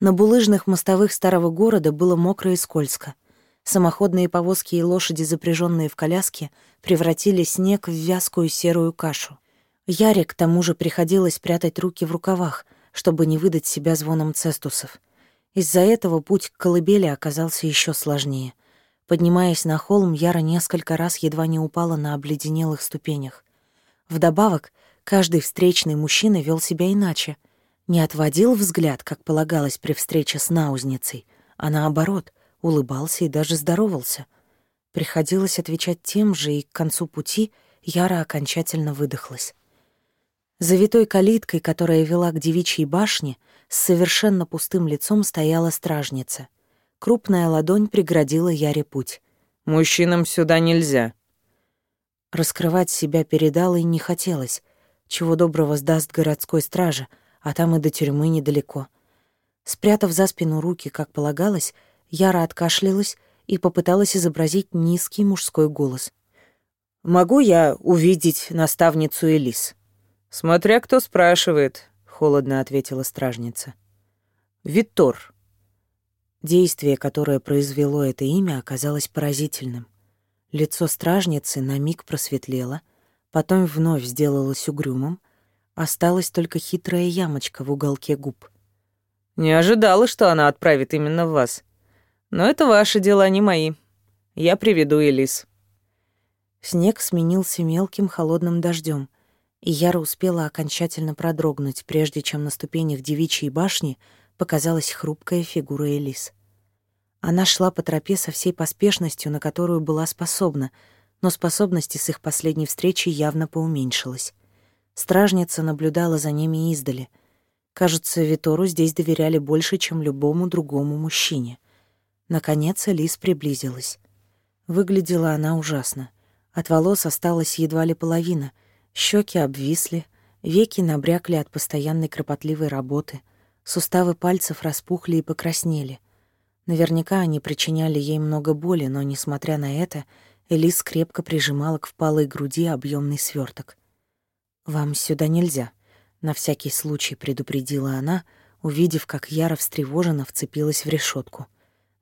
На булыжных мостовых старого города было мокро и скользко. Самоходные повозки и лошади, запряженные в коляске, превратили снег в вязкую серую кашу. Ярик, к тому же, приходилось прятать руки в рукавах, чтобы не выдать себя звоном цестусов. Из-за этого путь к колыбели оказался еще сложнее. Поднимаясь на холм, Яра несколько раз едва не упала на обледенелых ступенях. Вдобавок, каждый встречный мужчина вел себя иначе — не отводил взгляд, как полагалось при встрече с наузницей, а наоборот, улыбался и даже здоровался. Приходилось отвечать тем же, и к концу пути Яра окончательно выдохлась. За витой калиткой, которая вела к девичьей башне, с совершенно пустым лицом стояла стражница. Крупная ладонь преградила Яре путь. «Мужчинам сюда нельзя». Раскрывать себя перед и не хотелось, чего доброго сдаст городской страже — а там и до тюрьмы недалеко. Спрятав за спину руки, как полагалось, Яра откашлялась и попыталась изобразить низкий мужской голос. «Могу я увидеть наставницу Элис?» «Смотря кто спрашивает», — холодно ответила стражница. «Виттор». Действие, которое произвело это имя, оказалось поразительным. Лицо стражницы на миг просветлело, потом вновь сделалось угрюмым — Осталась только хитрая ямочка в уголке губ. «Не ожидала, что она отправит именно вас. Но это ваши дела, не мои. Я приведу Элис». Снег сменился мелким холодным дождем, и Яра успела окончательно продрогнуть, прежде чем на ступенях девичьей башни показалась хрупкая фигура Элис. Она шла по тропе со всей поспешностью, на которую была способна, но способности с их последней встречи явно поуменьшилась. Стражница наблюдала за ними издали. Кажется, Витору здесь доверяли больше, чем любому другому мужчине. Наконец Элис приблизилась. Выглядела она ужасно. От волос осталась едва ли половина. Щеки обвисли, веки набрякли от постоянной кропотливой работы, суставы пальцев распухли и покраснели. Наверняка они причиняли ей много боли, но, несмотря на это, Элис крепко прижимала к впалой груди объемный сверток. «Вам сюда нельзя», — на всякий случай предупредила она, увидев, как Яра встревоженно вцепилась в решетку.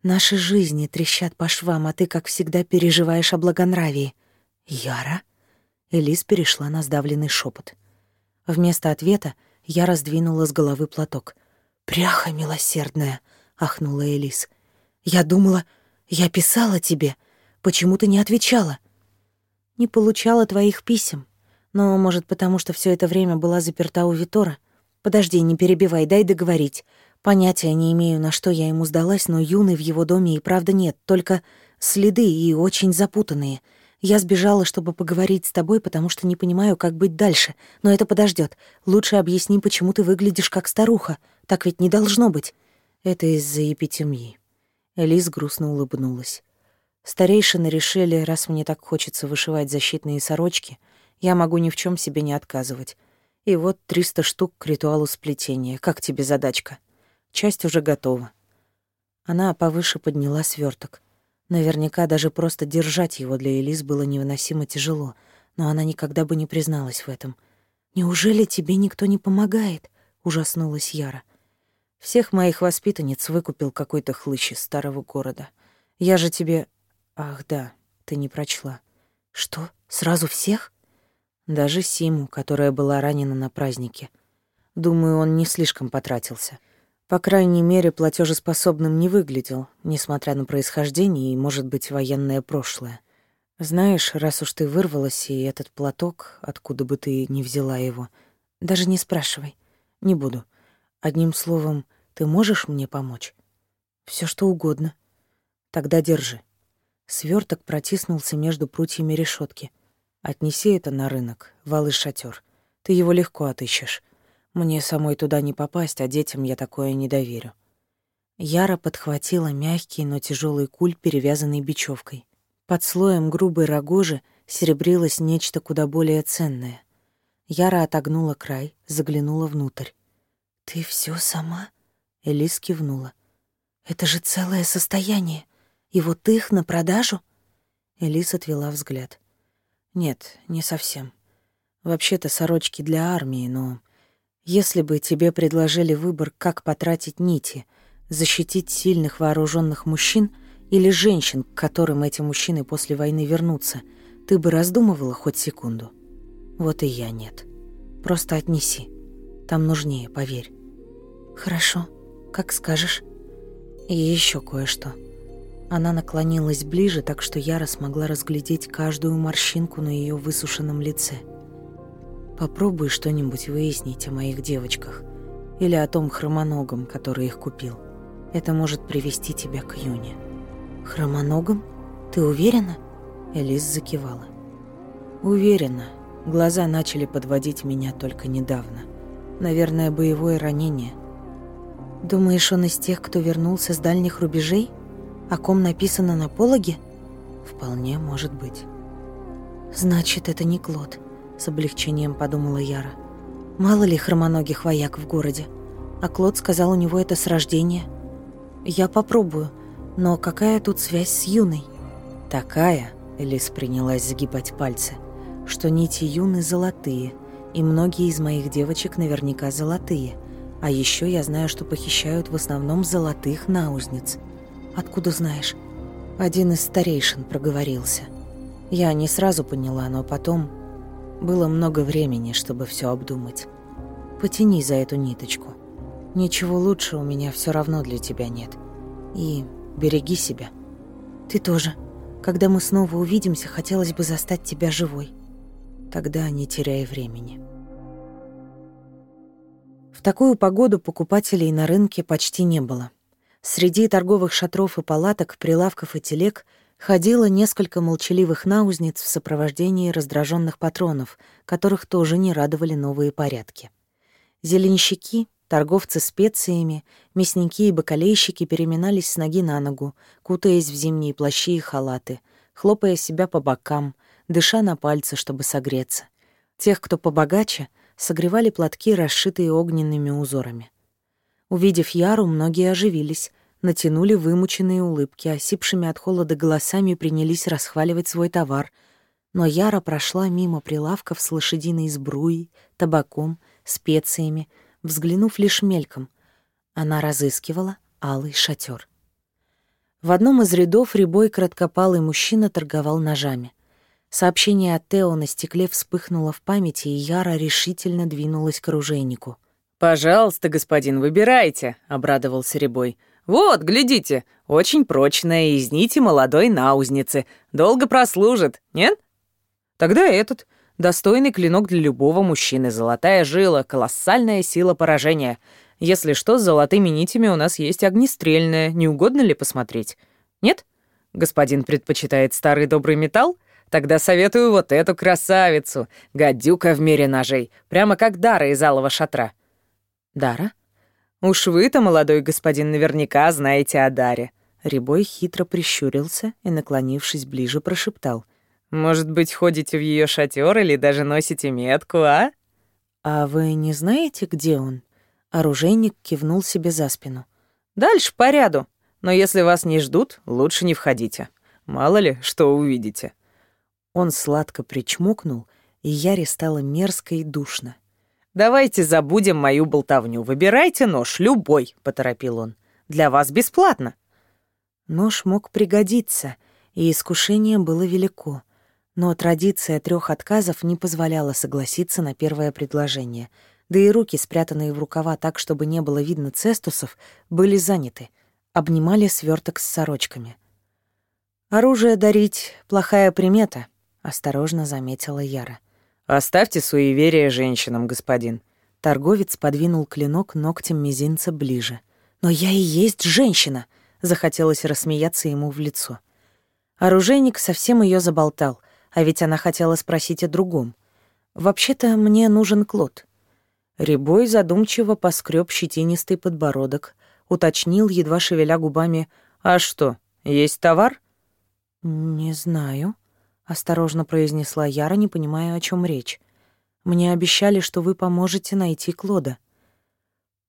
«Наши жизни трещат по швам, а ты, как всегда, переживаешь о благонравии». «Яра?» Элис перешла на сдавленный шепот. Вместо ответа я раздвинула с головы платок. «Пряха милосердная!» — ахнула Элис. «Я думала, я писала тебе. Почему ты не отвечала?» «Не получала твоих писем. Но, может, потому что все это время была заперта у Витора? Подожди, не перебивай, дай договорить. Понятия не имею, на что я ему сдалась, но юной в его доме и правда нет, только следы и очень запутанные. Я сбежала, чтобы поговорить с тобой, потому что не понимаю, как быть дальше. Но это подождет. Лучше объясни, почему ты выглядишь как старуха. Так ведь не должно быть. Это из-за эпитемии. Элис грустно улыбнулась. Старейшины решили, раз мне так хочется вышивать защитные сорочки — я могу ни в чем себе не отказывать. И вот 300 штук к ритуалу сплетения. Как тебе задачка? Часть уже готова. Она повыше подняла сверток. Наверняка даже просто держать его для Элис было невыносимо тяжело, но она никогда бы не призналась в этом. «Неужели тебе никто не помогает?» — ужаснулась Яра. «Всех моих воспитанниц выкупил какой-то хлыщ из старого города. Я же тебе...» «Ах, да, ты не прочла». «Что, сразу всех?» Даже Симу, которая была ранена на празднике. Думаю, он не слишком потратился. По крайней мере, платежеспособным не выглядел, несмотря на происхождение и, может быть, военное прошлое. Знаешь, раз уж ты вырвалась, и этот платок, откуда бы ты ни взяла его, даже не спрашивай. Не буду. Одним словом, ты можешь мне помочь? Все что угодно. Тогда держи. Сверток протиснулся между прутьями решетки — Отнеси это на рынок, валы шатер. Ты его легко отыщешь. Мне самой туда не попасть, а детям я такое не доверю». Яра подхватила мягкий, но тяжелый куль, перевязанный бечевкой. Под слоем грубой рогожи серебрилось нечто куда более ценное. Яра отогнула край, заглянула внутрь. «Ты все сама?» — Элис кивнула. «Это же целое состояние. И вот их на продажу?» Элис отвела взгляд. «Нет, не совсем. Вообще-то сорочки для армии, но... Если бы тебе предложили выбор, как потратить нити, защитить сильных вооруженных мужчин или женщин, к которым эти мужчины после войны вернутся, ты бы раздумывала хоть секунду? Вот и я нет. Просто отнеси. Там нужнее, поверь». «Хорошо, как скажешь». «И еще кое-что». Она наклонилась ближе, так что Яра смогла разглядеть каждую морщинку на ее высушенном лице. «Попробуй что-нибудь выяснить о моих девочках или о том хромоногом, который их купил. Это может привести тебя к Юне». «Хромоногом? Ты уверена?» Элис закивала. «Уверена. Глаза начали подводить меня только недавно. Наверное, боевое ранение». «Думаешь, он из тех, кто вернулся с дальних рубежей?» о ком написано на пологе? Вполне может быть. Значит, это не Клод, с облегчением подумала Яра. Мало ли хромоногих вояк в городе. А Клод сказал, у него это с рождения. Я попробую, но какая тут связь с Юной? Такая, Элис принялась загибать пальцы, что нити Юны золотые, и многие из моих девочек наверняка золотые. А еще я знаю, что похищают в основном золотых наузниц – Откуда знаешь? Один из старейшин проговорился. Я не сразу поняла, но потом было много времени, чтобы все обдумать. Потяни за эту ниточку. Ничего лучше у меня все равно для тебя нет. И береги себя. Ты тоже. Когда мы снова увидимся, хотелось бы застать тебя живой. Тогда не теряй времени. В такую погоду покупателей на рынке почти не было. Среди торговых шатров и палаток, прилавков и телег ходило несколько молчаливых наузниц в сопровождении раздраженных патронов, которых тоже не радовали новые порядки. Зеленщики, торговцы специями, мясники и бакалейщики переминались с ноги на ногу, кутаясь в зимние плащи и халаты, хлопая себя по бокам, дыша на пальцы, чтобы согреться. Тех, кто побогаче, согревали платки, расшитые огненными узорами. Увидев Яру, многие оживились, натянули вымученные улыбки, осипшими от холода голосами принялись расхваливать свой товар. Но Яра прошла мимо прилавков с лошадиной сбруей, табаком, специями, взглянув лишь мельком. Она разыскивала алый шатер. В одном из рядов рябой краткопалый мужчина торговал ножами. Сообщение от Тео на стекле вспыхнуло в памяти, и Яра решительно двинулась к оружейнику. «Пожалуйста, господин, выбирайте», — обрадовался Рябой. «Вот, глядите, очень прочная, из нити молодой наузницы. Долго прослужит, нет?» «Тогда этот. Достойный клинок для любого мужчины. Золотая жила, колоссальная сила поражения. Если что, с золотыми нитями у нас есть огнестрельная. Не угодно ли посмотреть? Нет? Господин предпочитает старый добрый металл? Тогда советую вот эту красавицу. Гадюка в мире ножей. Прямо как дара из алого шатра». Дара? Уж вы-то, молодой господин, наверняка знаете о Даре. Рябой хитро прищурился и, наклонившись ближе, прошептал. «Может быть, ходите в ее шатер или даже носите метку, а?» «А вы не знаете, где он?» Оружейник кивнул себе за спину. «Дальше по ряду. Но если вас не ждут, лучше не входите. Мало ли, что увидите». Он сладко причмокнул, и Яре стало мерзко и душно. «Давайте забудем мою болтовню. Выбирайте нож, любой», — поторопил он. «Для вас бесплатно». Нож мог пригодиться, и искушение было велико. Но традиция трех отказов не позволяла согласиться на первое предложение. Да и руки, спрятанные в рукава так, чтобы не было видно цестусов, были заняты. Обнимали сверток с сорочками. «Оружие дарить — плохая примета», — осторожно заметила Яра. — «Оставьте суеверие женщинам, господин». Торговец подвинул клинок ногтем мизинца ближе. «Но я и есть женщина!» — захотелось рассмеяться ему в лицо. Оружейник совсем ее заболтал, а ведь она хотела спросить о другом. «Вообще-то мне нужен Клод». Рябой задумчиво поскреб щетинистый подбородок, уточнил, едва шевеля губами, «А что, есть товар?» «Не знаю», осторожно произнесла Яра, не понимая, о чем речь. Мне обещали, что вы поможете найти Клода.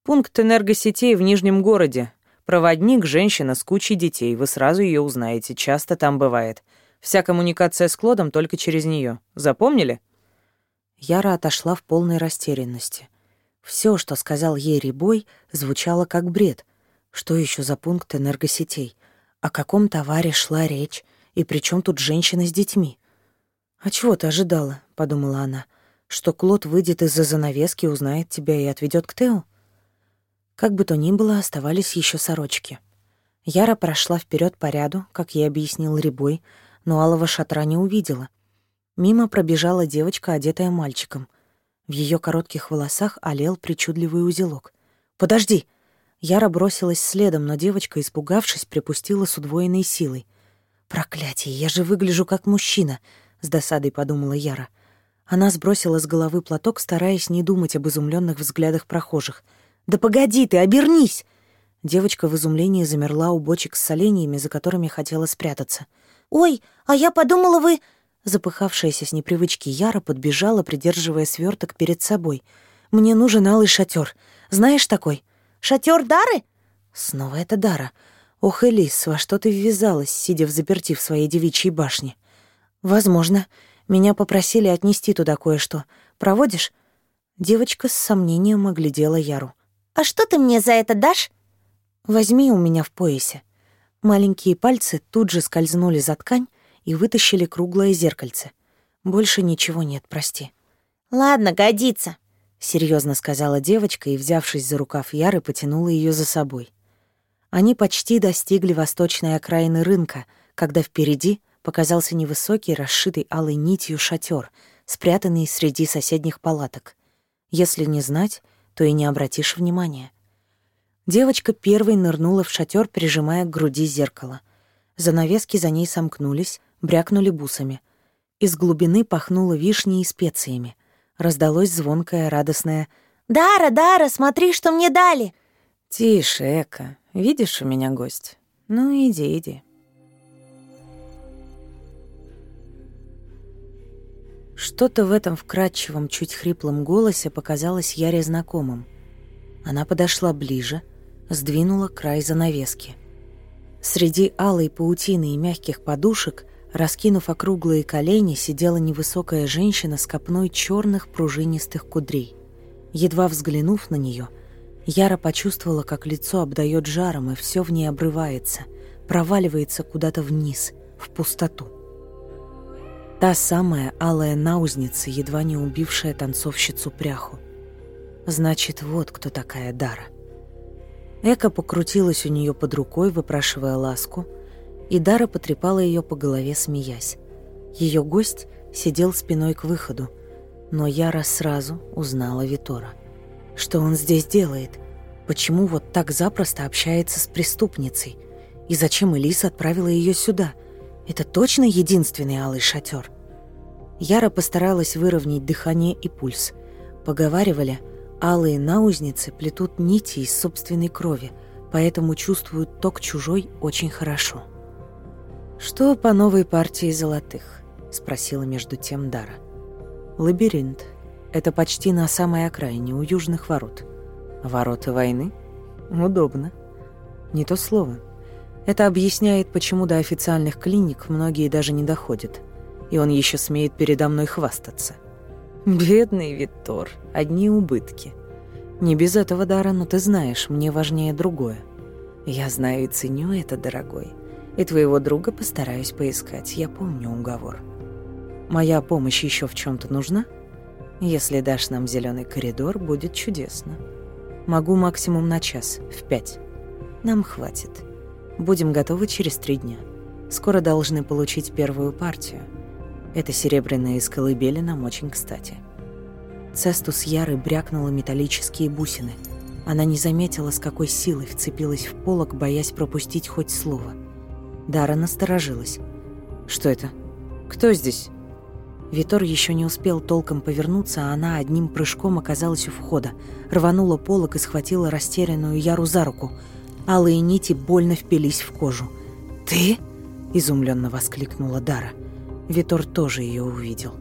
Пункт энергосетей в Нижнем городе. Проводник — женщина с кучей детей. Вы сразу ее узнаете. Часто там бывает. Вся коммуникация с Клодом только через нее. Запомнили?» Яра отошла в полной растерянности. Все, что сказал ей Рибой, звучало как бред. Что еще за пункт энергосетей? О каком товаре шла речь? И при чем тут женщина с детьми? «А чего ты ожидала?» — подумала она. «Что Клод выйдет из-за занавески, узнает тебя и отведет к Тео?» Как бы то ни было, оставались еще сорочки. Яра прошла вперед по ряду, как ей объяснил Рябой, но алого шатра не увидела. Мимо пробежала девочка, одетая мальчиком. В ее коротких волосах олел причудливый узелок. «Подожди!» Яра бросилась следом, но девочка, испугавшись, припустила с удвоенной силой. «Проклятие, я же выгляжу как мужчина», — с досадой подумала Яра. Она сбросила с головы платок, стараясь не думать об изумленных взглядах прохожих. «Да погоди ты, обернись!» Девочка в изумлении замерла у бочек с соленьями, за которыми хотела спрятаться. «Ой, а я подумала, вы...» Запыхавшаяся с непривычки Яра подбежала, придерживая сверток перед собой. «Мне нужен алый шатер. Знаешь такой?» «Шатер Дары?» Снова это Дара. «Ох, Элис, во что ты ввязалась, сидя в заперти в своей девичьей башне?» «Возможно. Меня попросили отнести туда кое-что. Проводишь?» Девочка с сомнением оглядела Яру. «А что ты мне за это дашь?» «Возьми у меня в поясе». Маленькие пальцы тут же скользнули за ткань и вытащили круглое зеркальце. «Больше ничего нет, прости». «Ладно, годится», — серьезно сказала девочка и, взявшись за рукав Яры, потянула ее за собой. Они почти достигли восточной окраины рынка, когда впереди показался невысокий, расшитый алой нитью шатер, спрятанный среди соседних палаток. Если не знать, то и не обратишь внимания. Девочка первой нырнула в шатер, прижимая к груди зеркало. Занавески за ней сомкнулись, брякнули бусами. Из глубины пахнуло вишней и специями. Раздалось звонкое, радостное «Дара, Дара, смотри, что мне дали!» «Тише, Эка, Видишь у меня гость? Ну, иди, иди». Что-то в этом вкрадчивом, чуть хриплом голосе показалось Яре знакомым. Она подошла ближе, сдвинула край занавески. Среди алой паутины и мягких подушек, раскинув округлые колени, сидела невысокая женщина с копной черных пружинистых кудрей. Едва взглянув на нее — Яра почувствовала, как лицо обдает жаром, и все в ней обрывается, проваливается куда-то вниз, в пустоту. Та самая алая наузница, едва не убившая танцовщицу пряху. Значит, вот кто такая Дара. Эка покрутилась у нее под рукой, выпрашивая ласку, и Дара потрепала ее по голове, смеясь. Ее гость сидел спиной к выходу, но Яра сразу узнала Витора. — что он здесь делает? Почему вот так запросто общается с преступницей? И зачем Элиса отправила ее сюда? Это точно единственный алый шатер? Яра постаралась выровнять дыхание и пульс. Поговаривали, алые наузницы плетут нити из собственной крови, поэтому чувствуют ток чужой очень хорошо. «Что по новой партии золотых?» — спросила между тем Дара. «Лабиринт», это почти на самой окраине, у южных ворот. Ворота войны? Удобно. Не то слово. Это объясняет, почему до официальных клиник многие даже не доходят. И он еще смеет передо мной хвастаться. Бедный Виттор, одни убытки. Не без этого дара, но ты знаешь, мне важнее другое. Я знаю и ценю это, дорогой. И твоего друга постараюсь поискать, я помню уговор. Моя помощь еще в чем-то нужна?» Если дашь нам зеленый коридор, будет чудесно. Могу максимум на час, в пять. Нам хватит. Будем готовы через три дня. Скоро должны получить первую партию. Это серебряные из колыбели нам очень кстати. Цестус Яры брякнула металлические бусины. Она не заметила, с какой силой вцепилась в полок, боясь пропустить хоть слово. Дара насторожилась. «Что это? Кто здесь?» Витор еще не успел толком повернуться, а она одним прыжком оказалась у входа, рванула полок и схватила растерянную Яру за руку. Алые нити больно впились в кожу. «Ты?» – изумленно воскликнула Дара. Витор тоже ее увидел.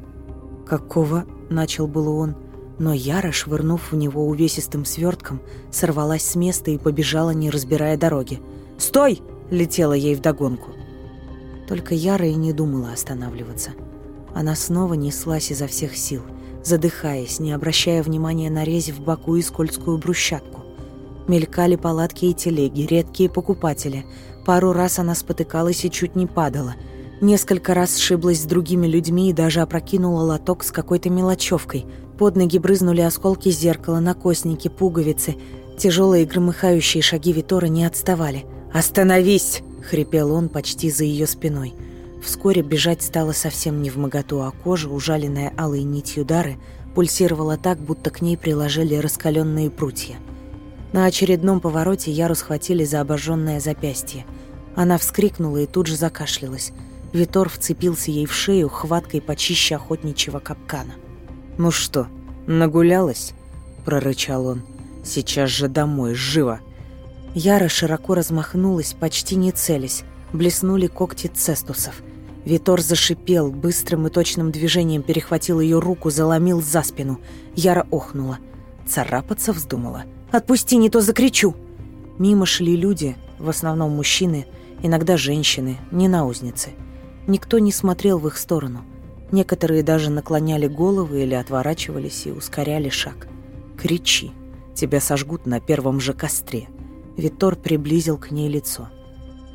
«Какого?» – начал было он. Но Яра, швырнув в него увесистым свертком, сорвалась с места и побежала, не разбирая дороги. «Стой!» – летела ей вдогонку. Только Яра и не думала останавливаться – она снова неслась изо всех сил, задыхаясь, не обращая внимания на резь в боку и скользкую брусчатку. Мелькали палатки и телеги, редкие покупатели. Пару раз она спотыкалась и чуть не падала. Несколько раз сшиблась с другими людьми и даже опрокинула лоток с какой-то мелочевкой. Под ноги брызнули осколки зеркала, накосники, пуговицы. Тяжелые громыхающие шаги Витора не отставали. «Остановись!» — хрипел он почти за ее спиной. Вскоре бежать стало совсем не в моготу, а кожа, ужаленная алой нитью дары, пульсировала так, будто к ней приложили раскаленные прутья. На очередном повороте Яру схватили за обожженное запястье. Она вскрикнула и тут же закашлялась. Витор вцепился ей в шею хваткой почище охотничьего капкана. «Ну что, нагулялась?» – прорычал он. «Сейчас же домой, живо!» Яра широко размахнулась, почти не целясь. Блеснули когти цестусов – Витор зашипел, быстрым и точным движением перехватил ее руку, заломил за спину. Яра охнула. Царапаться вздумала. «Отпусти, не то закричу!» Мимо шли люди, в основном мужчины, иногда женщины, не наузницы. Никто не смотрел в их сторону. Некоторые даже наклоняли головы или отворачивались и ускоряли шаг. «Кричи! Тебя сожгут на первом же костре!» Витор приблизил к ней лицо.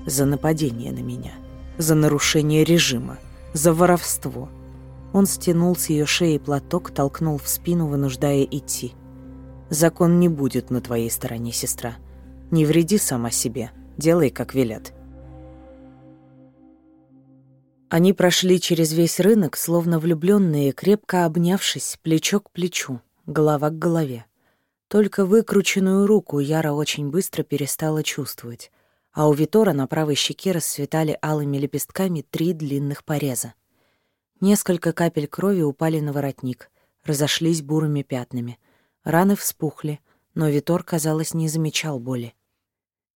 «За нападение на меня!» за нарушение режима, за воровство. Он стянул с ее шеи платок, толкнул в спину, вынуждая идти. «Закон не будет на твоей стороне, сестра. Не вреди сама себе, делай, как велят». Они прошли через весь рынок, словно влюбленные, крепко обнявшись, плечо к плечу, голова к голове. Только выкрученную руку Яра очень быстро перестала чувствовать а у Витора на правой щеке расцветали алыми лепестками три длинных пореза. Несколько капель крови упали на воротник, разошлись бурыми пятнами. Раны вспухли, но Витор, казалось, не замечал боли.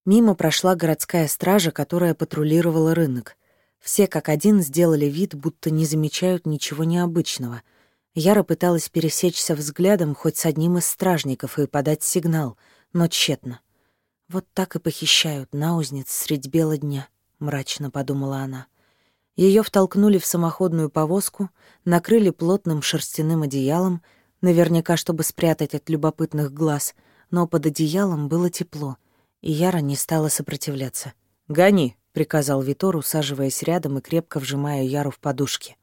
Мимо прошла городская стража, которая патрулировала рынок. Все как один сделали вид, будто не замечают ничего необычного. Яра пыталась пересечься взглядом хоть с одним из стражников и подать сигнал, но тщетно — «Вот так и похищают наузниц средь бела дня», — мрачно подумала она. Ее втолкнули в самоходную повозку, накрыли плотным шерстяным одеялом, наверняка, чтобы спрятать от любопытных глаз, но под одеялом было тепло, и Яра не стала сопротивляться. «Гони», — приказал Витор, усаживаясь рядом и крепко вжимая Яру в подушки.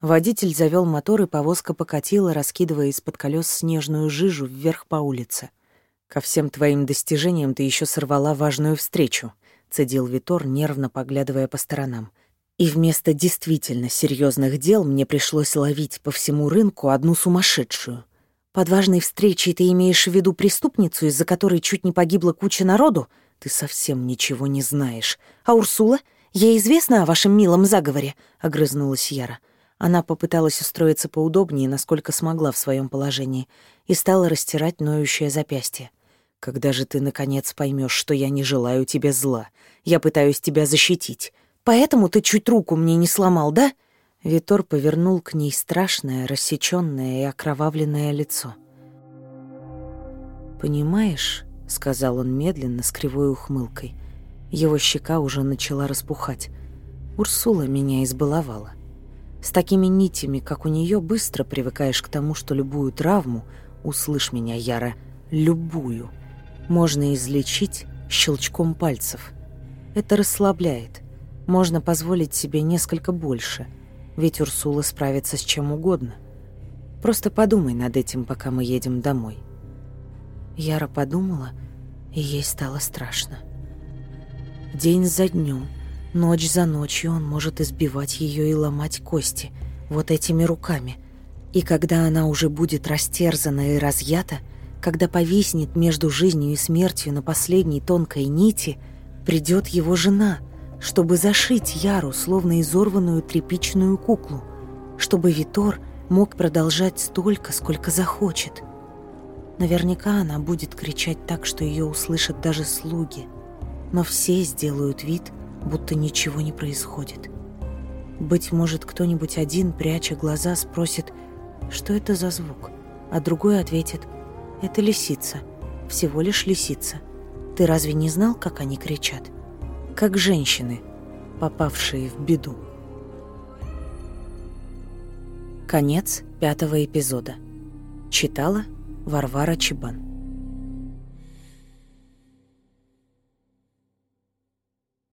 Водитель завел мотор, и повозка покатила, раскидывая из-под колес снежную жижу вверх по улице — Ко всем твоим достижениям ты еще сорвала важную встречу, цедил Витор, нервно поглядывая по сторонам. И вместо действительно серьезных дел мне пришлось ловить по всему рынку одну сумасшедшую. Под важной встречей ты имеешь в виду преступницу, из-за которой чуть не погибла куча народу? Ты совсем ничего не знаешь. А Урсула? Ей известно о вашем милом заговоре, огрызнулась Яра. Она попыталась устроиться поудобнее, насколько смогла в своем положении, и стала растирать ноющее запястье. Когда же ты, наконец, поймешь, что я не желаю тебе зла? Я пытаюсь тебя защитить. Поэтому ты чуть руку мне не сломал, да?» Витор повернул к ней страшное, рассеченное и окровавленное лицо. «Понимаешь», — сказал он медленно, с кривой ухмылкой, его щека уже начала распухать. «Урсула меня избаловала. С такими нитями, как у нее, быстро привыкаешь к тому, что любую травму, услышь меня, Яра, любую — можно излечить щелчком пальцев. Это расслабляет. Можно позволить себе несколько больше, ведь Урсула справится с чем угодно. Просто подумай над этим, пока мы едем домой. Яра подумала, и ей стало страшно. День за днем, ночь за ночью он может избивать ее и ломать кости вот этими руками. И когда она уже будет растерзана и разъята – когда повиснет между жизнью и смертью на последней тонкой нити, придет его жена, чтобы зашить Яру, словно изорванную тряпичную куклу, чтобы Витор мог продолжать столько, сколько захочет. Наверняка она будет кричать так, что ее услышат даже слуги, но все сделают вид, будто ничего не происходит. Быть может, кто-нибудь один, пряча глаза, спросит, что это за звук, а другой ответит – это лисица. Всего лишь лисица. Ты разве не знал, как они кричат? Как женщины, попавшие в беду. Конец пятого эпизода. Читала Варвара Чебан.